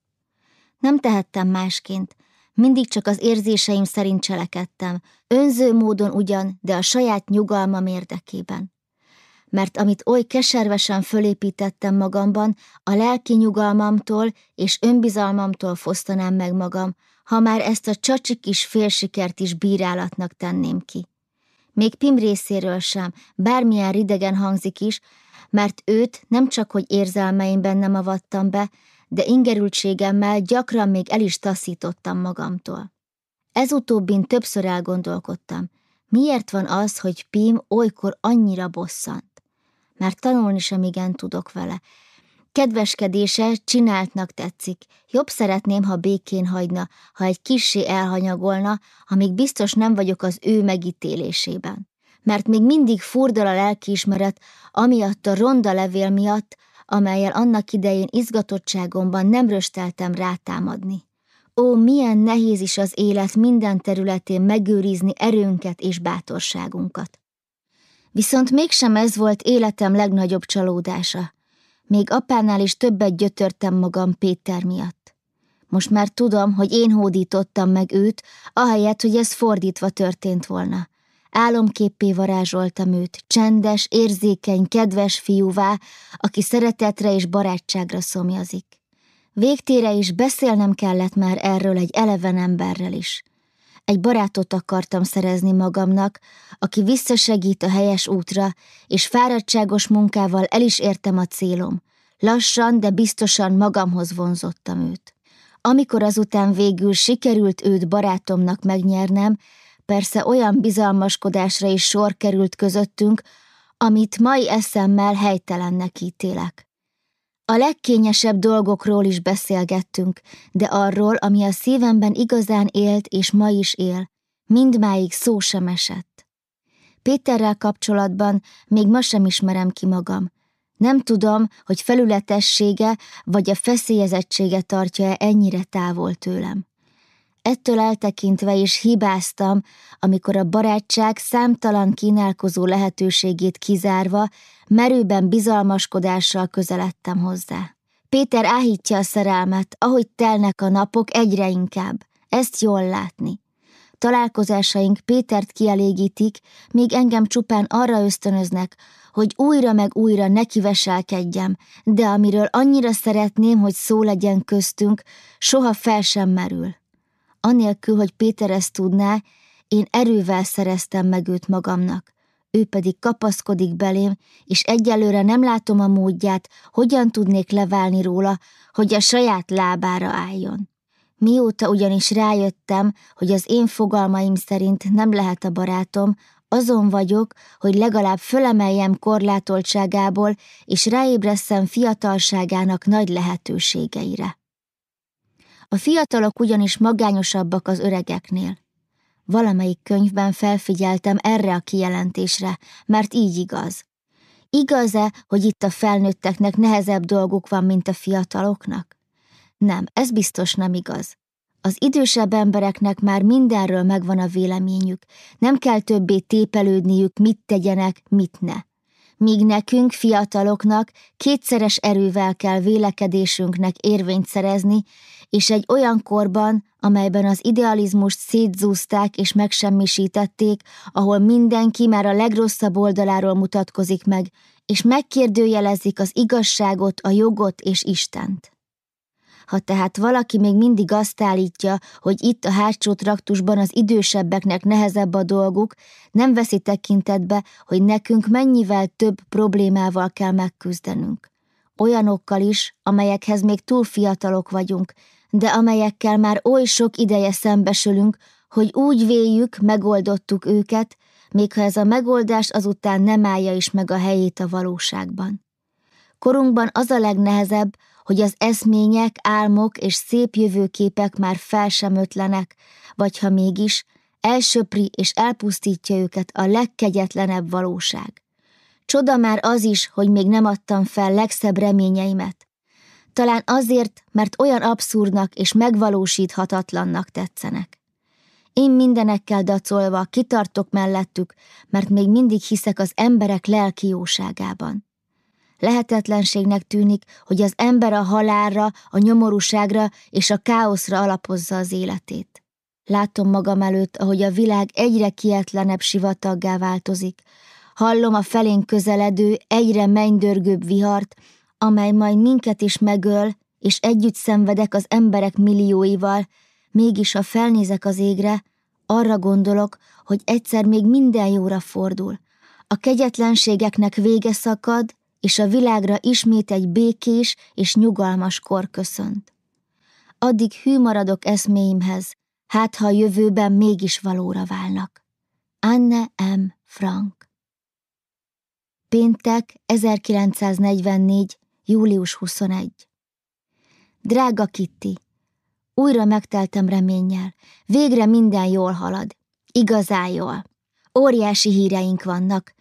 Nem tehettem másként, mindig csak az érzéseim szerint cselekedtem, önző módon ugyan, de a saját nyugalmam érdekében. Mert amit oly keservesen fölépítettem magamban, a lelki nyugalmamtól és önbizalmamtól fosztanám meg magam, ha már ezt a csacsi kis félsikert is bírálatnak tenném ki. Még Pim részéről sem, bármilyen ridegen hangzik is, mert őt nem csak, hogy érzelmeimben nem avattam be, de ingerültségemmel gyakran még el is taszítottam magamtól. Ez utóbbin többször elgondolkodtam, miért van az, hogy Pim olykor annyira bosszant. Már tanulni sem igen tudok vele. Kedveskedése csináltnak tetszik. Jobb szeretném, ha békén hagyna, ha egy kissé elhanyagolna, amíg biztos nem vagyok az ő megítélésében. Mert még mindig furdal a lelkiismeret, amiatt a ronda levél miatt, amelyel annak idején izgatottságomban nem rösteltem rátámadni. Ó, milyen nehéz is az élet minden területén megőrizni erőnket és bátorságunkat. Viszont mégsem ez volt életem legnagyobb csalódása. Még apánál is többet gyötörtem magam Péter miatt. Most már tudom, hogy én hódítottam meg őt, ahelyett, hogy ez fordítva történt volna. Álomképpé varázsoltam őt, csendes, érzékeny, kedves fiúvá, aki szeretetre és barátságra szomjazik. Végtére is beszélnem kellett már erről egy eleven emberrel is. Egy barátot akartam szerezni magamnak, aki visszasegít a helyes útra, és fáradtságos munkával el is értem a célom. Lassan, de biztosan magamhoz vonzottam őt. Amikor azután végül sikerült őt barátomnak megnyernem, persze olyan bizalmaskodásra is sor került közöttünk, amit mai eszemmel helytelennek ítélek. A legkényesebb dolgokról is beszélgettünk, de arról, ami a szívemben igazán élt és ma is él, mindmáig szó sem esett. Péterrel kapcsolatban még ma sem ismerem ki magam. Nem tudom, hogy felületessége vagy a feszélyezettsége tartja-e ennyire távol tőlem. Ettől eltekintve is hibáztam, amikor a barátság számtalan kínálkozó lehetőségét kizárva, merőben bizalmaskodással közeledtem hozzá. Péter áhítja a szerelmet, ahogy telnek a napok egyre inkább. Ezt jól látni. Találkozásaink Pétert kielégítik, míg engem csupán arra ösztönöznek, hogy újra meg újra nekiveselkedjem, de amiről annyira szeretném, hogy szó legyen köztünk, soha fel sem merül. Anélkül, hogy Péter ezt tudná, én erővel szereztem meg őt magamnak. Ő pedig kapaszkodik belém, és egyelőre nem látom a módját, hogyan tudnék leválni róla, hogy a saját lábára álljon. Mióta ugyanis rájöttem, hogy az én fogalmaim szerint nem lehet a barátom, azon vagyok, hogy legalább fölemeljem korlátoltságából, és ráébresszem fiatalságának nagy lehetőségeire. A fiatalok ugyanis magányosabbak az öregeknél. Valamelyik könyvben felfigyeltem erre a kijelentésre, mert így igaz. Igaz-e, hogy itt a felnőtteknek nehezebb dolguk van, mint a fiataloknak? Nem, ez biztos nem igaz. Az idősebb embereknek már mindenről megvan a véleményük, nem kell többé tépelődniük, mit tegyenek, mit ne. Míg nekünk, fiataloknak kétszeres erővel kell vélekedésünknek érvényt szerezni, és egy olyan korban, amelyben az idealizmust szétzúzták és megsemmisítették, ahol mindenki már a legrosszabb oldaláról mutatkozik meg, és megkérdőjelezik az igazságot, a jogot és Istent. Ha tehát valaki még mindig azt állítja, hogy itt a hátsó traktusban az idősebbeknek nehezebb a dolguk, nem veszi tekintetbe, hogy nekünk mennyivel több problémával kell megküzdenünk. Olyanokkal is, amelyekhez még túl fiatalok vagyunk, de amelyekkel már oly sok ideje szembesülünk, hogy úgy véljük, megoldottuk őket, még ha ez a megoldás azután nem állja is meg a helyét a valóságban. Korunkban az a legnehezebb, hogy az eszmények, álmok és szép jövőképek már fel vagy ha mégis, elsöpri és elpusztítja őket a legkegyetlenebb valóság. Csoda már az is, hogy még nem adtam fel legszebb reményeimet, talán azért, mert olyan abszurdnak és megvalósíthatatlannak tetszenek. Én mindenekkel dacolva kitartok mellettük, mert még mindig hiszek az emberek lelki jóságában. Lehetetlenségnek tűnik, hogy az ember a halálra, a nyomorúságra és a káoszra alapozza az életét. Látom magam előtt, ahogy a világ egyre kietlenebb sivataggá változik. Hallom a felén közeledő, egyre mennydörgőbb vihart, amely majd minket is megöl, és együtt szenvedek az emberek millióival, mégis ha felnézek az égre, arra gondolok, hogy egyszer még minden jóra fordul. A kegyetlenségeknek vége szakad, és a világra ismét egy békés és nyugalmas kor köszönt. Addig hű maradok eszméimhez, hát ha a jövőben mégis valóra válnak. Anne M. Frank Péntek 1944. július 21. Drága Kitty, újra megteltem reménnyel. Végre minden jól halad. Igazán jól. Óriási híreink vannak.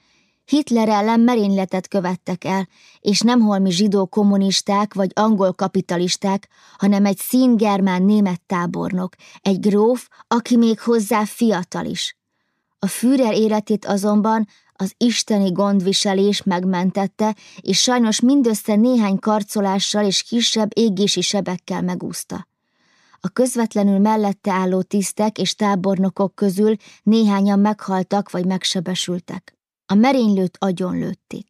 Hitler ellen merényletet követtek el, és nem holmi zsidó kommunisták vagy angol kapitalisták, hanem egy színgermán német tábornok, egy gróf, aki még hozzá fiatal is. A Führer életét azonban az isteni gondviselés megmentette, és sajnos mindössze néhány karcolással és kisebb égési sebekkel megúszta. A közvetlenül mellette álló tisztek és tábornokok közül néhányan meghaltak vagy megsebesültek. A merénylőt agyonlőtték.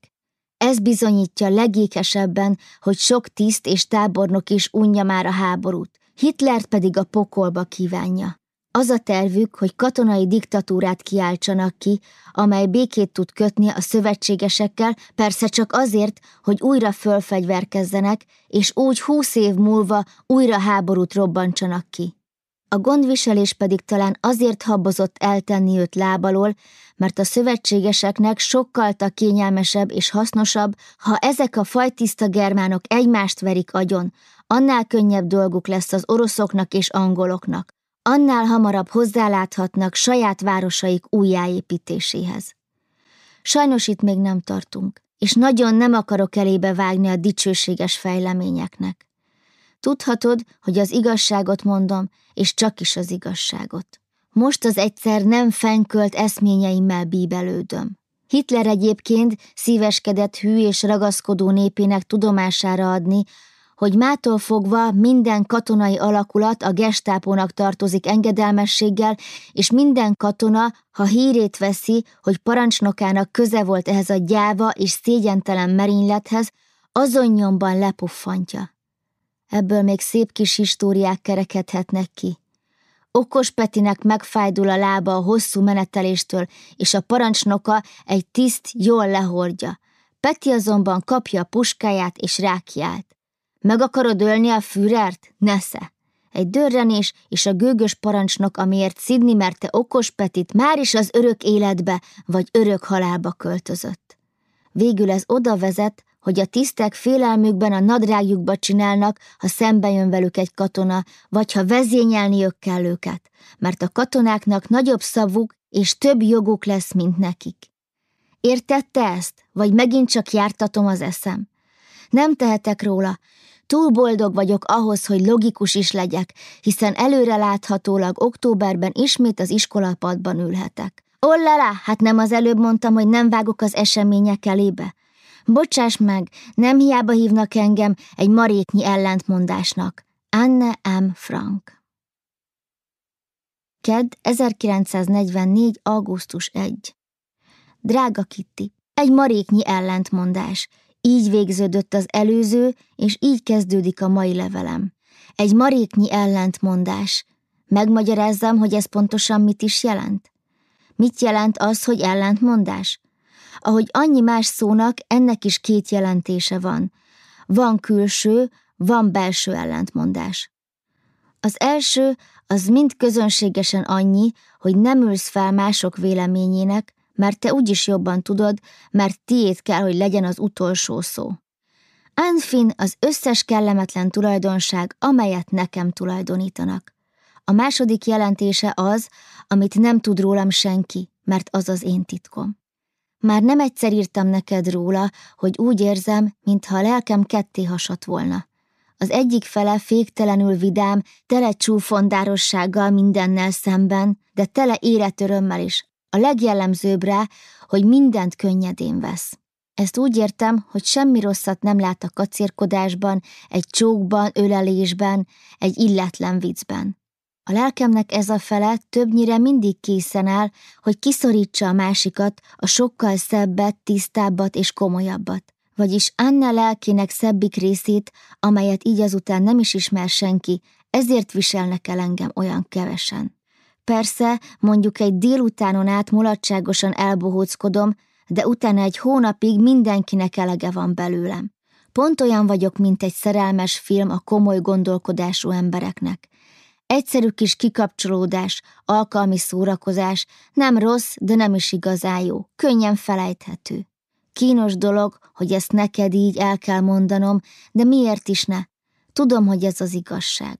Ez bizonyítja legékesebben, hogy sok tiszt és tábornok is unja már a háborút, Hitlert pedig a pokolba kívánja. Az a tervük, hogy katonai diktatúrát kiáltsanak ki, amely békét tud kötni a szövetségesekkel, persze csak azért, hogy újra fölfegyverkezzenek, és úgy húsz év múlva újra háborút robbantsanak ki. A gondviselés pedig talán azért habozott eltenni őt lábalól, mert a szövetségeseknek sokkal a kényelmesebb és hasznosabb, ha ezek a fajtiszta germánok egymást verik agyon, annál könnyebb dolguk lesz az oroszoknak és angoloknak annál hamarabb hozzáláthatnak saját városaik újjáépítéséhez. Sajnos itt még nem tartunk, és nagyon nem akarok elébe vágni a dicsőséges fejleményeknek. Tudhatod, hogy az igazságot mondom, és csak is az igazságot. Most az egyszer nem fenkölt eszményeimmel bíbelődöm. Hitler egyébként szíveskedett hű és ragaszkodó népének tudomására adni, hogy mától fogva minden katonai alakulat a gestápónak tartozik engedelmességgel, és minden katona, ha hírét veszi, hogy parancsnokának köze volt ehhez a gyáva és szégyentelen merénylethez, azon nyomban lepuffantja. Ebből még szép kis históriák kerekedhetnek ki. Okos Petinek megfájdul a lába a hosszú meneteléstől, és a parancsnoka egy tiszt jól lehordja. Peti azonban kapja a puskáját és rákiált. Meg akarod ölni a Führert? Nesze! Egy dörrenés és a gőgös parancsnok, amiért Sidney merte okos Petit már is az örök életbe vagy örök halálba költözött. Végül ez oda vezet, hogy a tisztek félelmükben a nadrágjukba csinálnak, ha szembe jön velük egy katona, vagy ha vezényelniük kell őket, mert a katonáknak nagyobb szavuk és több joguk lesz, mint nekik. Értette ezt, vagy megint csak jártatom az eszem? Nem tehetek róla, Túl boldog vagyok ahhoz, hogy logikus is legyek, hiszen előre láthatólag októberben ismét az iskolapadban ülhetek. Ollala, hát nem az előbb mondtam, hogy nem vágok az események elébe. Bocsáss meg, nem hiába hívnak engem egy maréknyi ellentmondásnak. Anne M. Frank Ked 1944. augusztus 1 Drága Kitty, egy maréknyi ellentmondás, így végződött az előző, és így kezdődik a mai levelem. Egy maréknyi ellentmondás. Megmagyarázzam, hogy ez pontosan mit is jelent? Mit jelent az, hogy ellentmondás? Ahogy annyi más szónak, ennek is két jelentése van. Van külső, van belső ellentmondás. Az első az mind közönségesen annyi, hogy nem ülsz fel mások véleményének, mert te úgyis jobban tudod, mert tiéd kell, hogy legyen az utolsó szó. Anfin az összes kellemetlen tulajdonság, amelyet nekem tulajdonítanak. A második jelentése az, amit nem tud rólam senki, mert az az én titkom. Már nem egyszer írtam neked róla, hogy úgy érzem, mintha a lelkem ketté hasadt volna. Az egyik fele féktelenül vidám, tele csúfondárossággal mindennel szemben, de tele életörömmel is, a legjellemzőbb rá, hogy mindent könnyedén vesz. Ezt úgy értem, hogy semmi rosszat nem lát a kacérkodásban, egy csókban, ölelésben, egy illetlen viccben. A lelkemnek ez a fele többnyire mindig készen áll, hogy kiszorítsa a másikat, a sokkal szebbet, tisztábbat és komolyabbat. Vagyis Anna lelkének szebbik részét, amelyet így azután nem is ismer senki, ezért viselnek el engem olyan kevesen. Persze, mondjuk egy délutánon át mulatságosan elbohóckodom, de utána egy hónapig mindenkinek elege van belőlem. Pont olyan vagyok, mint egy szerelmes film a komoly gondolkodású embereknek. Egyszerű kis kikapcsolódás, alkalmi szórakozás, nem rossz, de nem is igazán jó, könnyen felejthető. Kínos dolog, hogy ezt neked így el kell mondanom, de miért is ne? Tudom, hogy ez az igazság.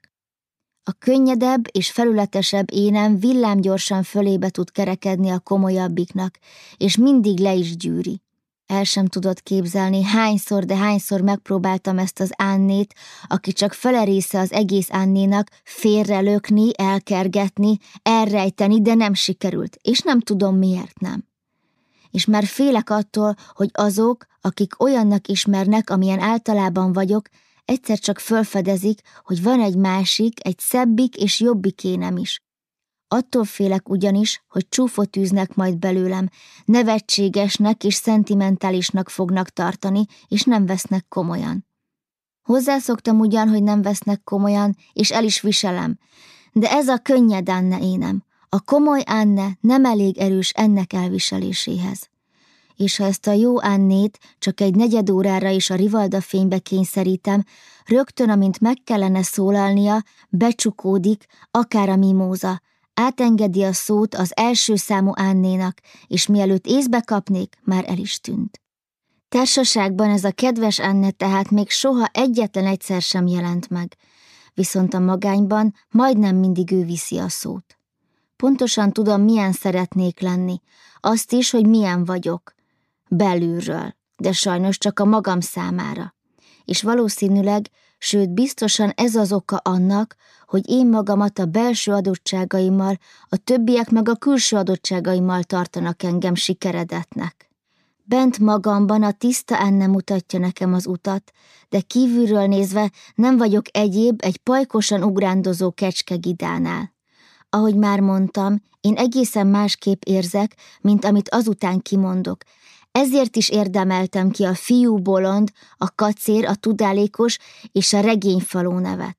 A könnyedebb és felületesebb énem villámgyorsan fölébe tud kerekedni a komolyabbiknak, és mindig le is gyűri. El sem tudod képzelni, hányszor, de hányszor megpróbáltam ezt az Ánnét, aki csak fele az egész Ánnénak, félrelökni, elkergetni, elrejteni, de nem sikerült, és nem tudom miért nem. És már félek attól, hogy azok, akik olyannak ismernek, amilyen általában vagyok, egyszer csak fölfedezik, hogy van egy másik, egy szebbik és jobbik énem is. Attól félek ugyanis, hogy csúfot űznek majd belőlem, nevetségesnek és szentimentálisnak fognak tartani, és nem vesznek komolyan. Hozzászoktam ugyan, hogy nem vesznek komolyan, és el is viselem, de ez a könnyed Anne énem. A komoly Anne nem elég erős ennek elviseléséhez és ha ezt a jó Annét csak egy negyed órára is a rivalda fénybe kényszerítem, rögtön, amint meg kellene szólalnia, becsukódik, akár a mimóza, átengedi a szót az első számú Annénak, és mielőtt észbe kapnék, már el is tűnt. Társaságban ez a kedves Anne tehát még soha egyetlen egyszer sem jelent meg, viszont a magányban majdnem mindig ő viszi a szót. Pontosan tudom, milyen szeretnék lenni, azt is, hogy milyen vagyok, belülről, de sajnos csak a magam számára. És valószínűleg, sőt biztosan ez az oka annak, hogy én magamat a belső adottságaimmal, a többiek meg a külső adottságaimmal tartanak engem sikeredetnek. Bent magamban a tiszta enne mutatja nekem az utat, de kívülről nézve nem vagyok egyéb egy pajkosan ugrándozó kecske gidánál. Ahogy már mondtam, én egészen másképp érzek, mint amit azután kimondok, ezért is érdemeltem ki a fiú bolond, a kacér, a tudálékos és a regényfaló nevet.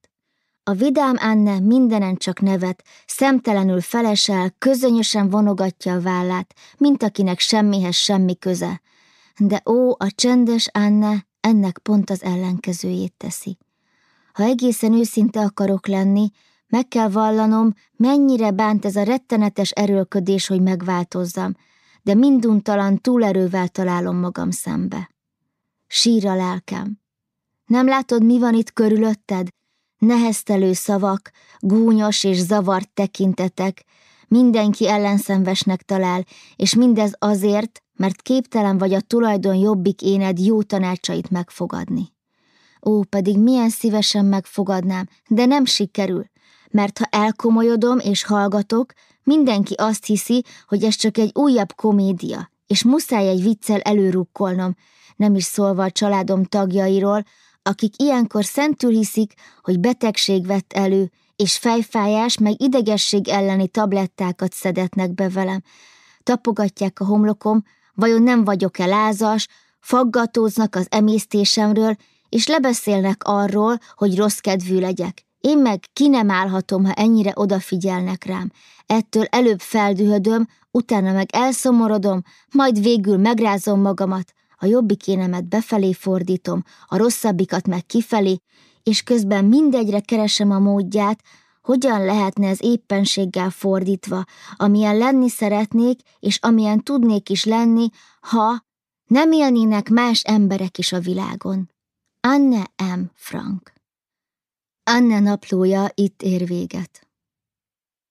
A vidám Anne mindenen csak nevet, szemtelenül felesel, közönösen vonogatja a vállát, mint akinek semmihez semmi köze. De ó, a csendes Anne ennek pont az ellenkezőjét teszi. Ha egészen őszinte akarok lenni, meg kell vallanom, mennyire bánt ez a rettenetes erőlködés, hogy megváltozzam, de minduntalan túlerővel találom magam szembe. Sír a lelkem. Nem látod, mi van itt körülötted? Neheztelő szavak, gúnyos és zavart tekintetek, mindenki ellenszenvesnek talál, és mindez azért, mert képtelen vagy a tulajdon jobbik éned jó tanácsait megfogadni. Ó, pedig milyen szívesen megfogadnám, de nem sikerül, mert ha elkomolyodom és hallgatok, Mindenki azt hiszi, hogy ez csak egy újabb komédia, és muszáj egy viccel előrukkolnom, nem is szólva a családom tagjairól, akik ilyenkor szentül hiszik, hogy betegség vett elő, és fejfájás meg idegesség elleni tablettákat szedetnek be velem. Tapogatják a homlokom, vajon nem vagyok-e lázas, faggatóznak az emésztésemről, és lebeszélnek arról, hogy rossz kedvű legyek. Én meg ki nem állhatom, ha ennyire odafigyelnek rám. Ettől előbb feldühödöm, utána meg elszomorodom, majd végül megrázom magamat, a jobbikénemet befelé fordítom, a rosszabbikat meg kifelé, és közben mindegyre keresem a módját, hogyan lehetne ez éppenséggel fordítva, amilyen lenni szeretnék, és amilyen tudnék is lenni, ha nem élnének más emberek is a világon. Anne M. Frank Anne naplója itt ér véget.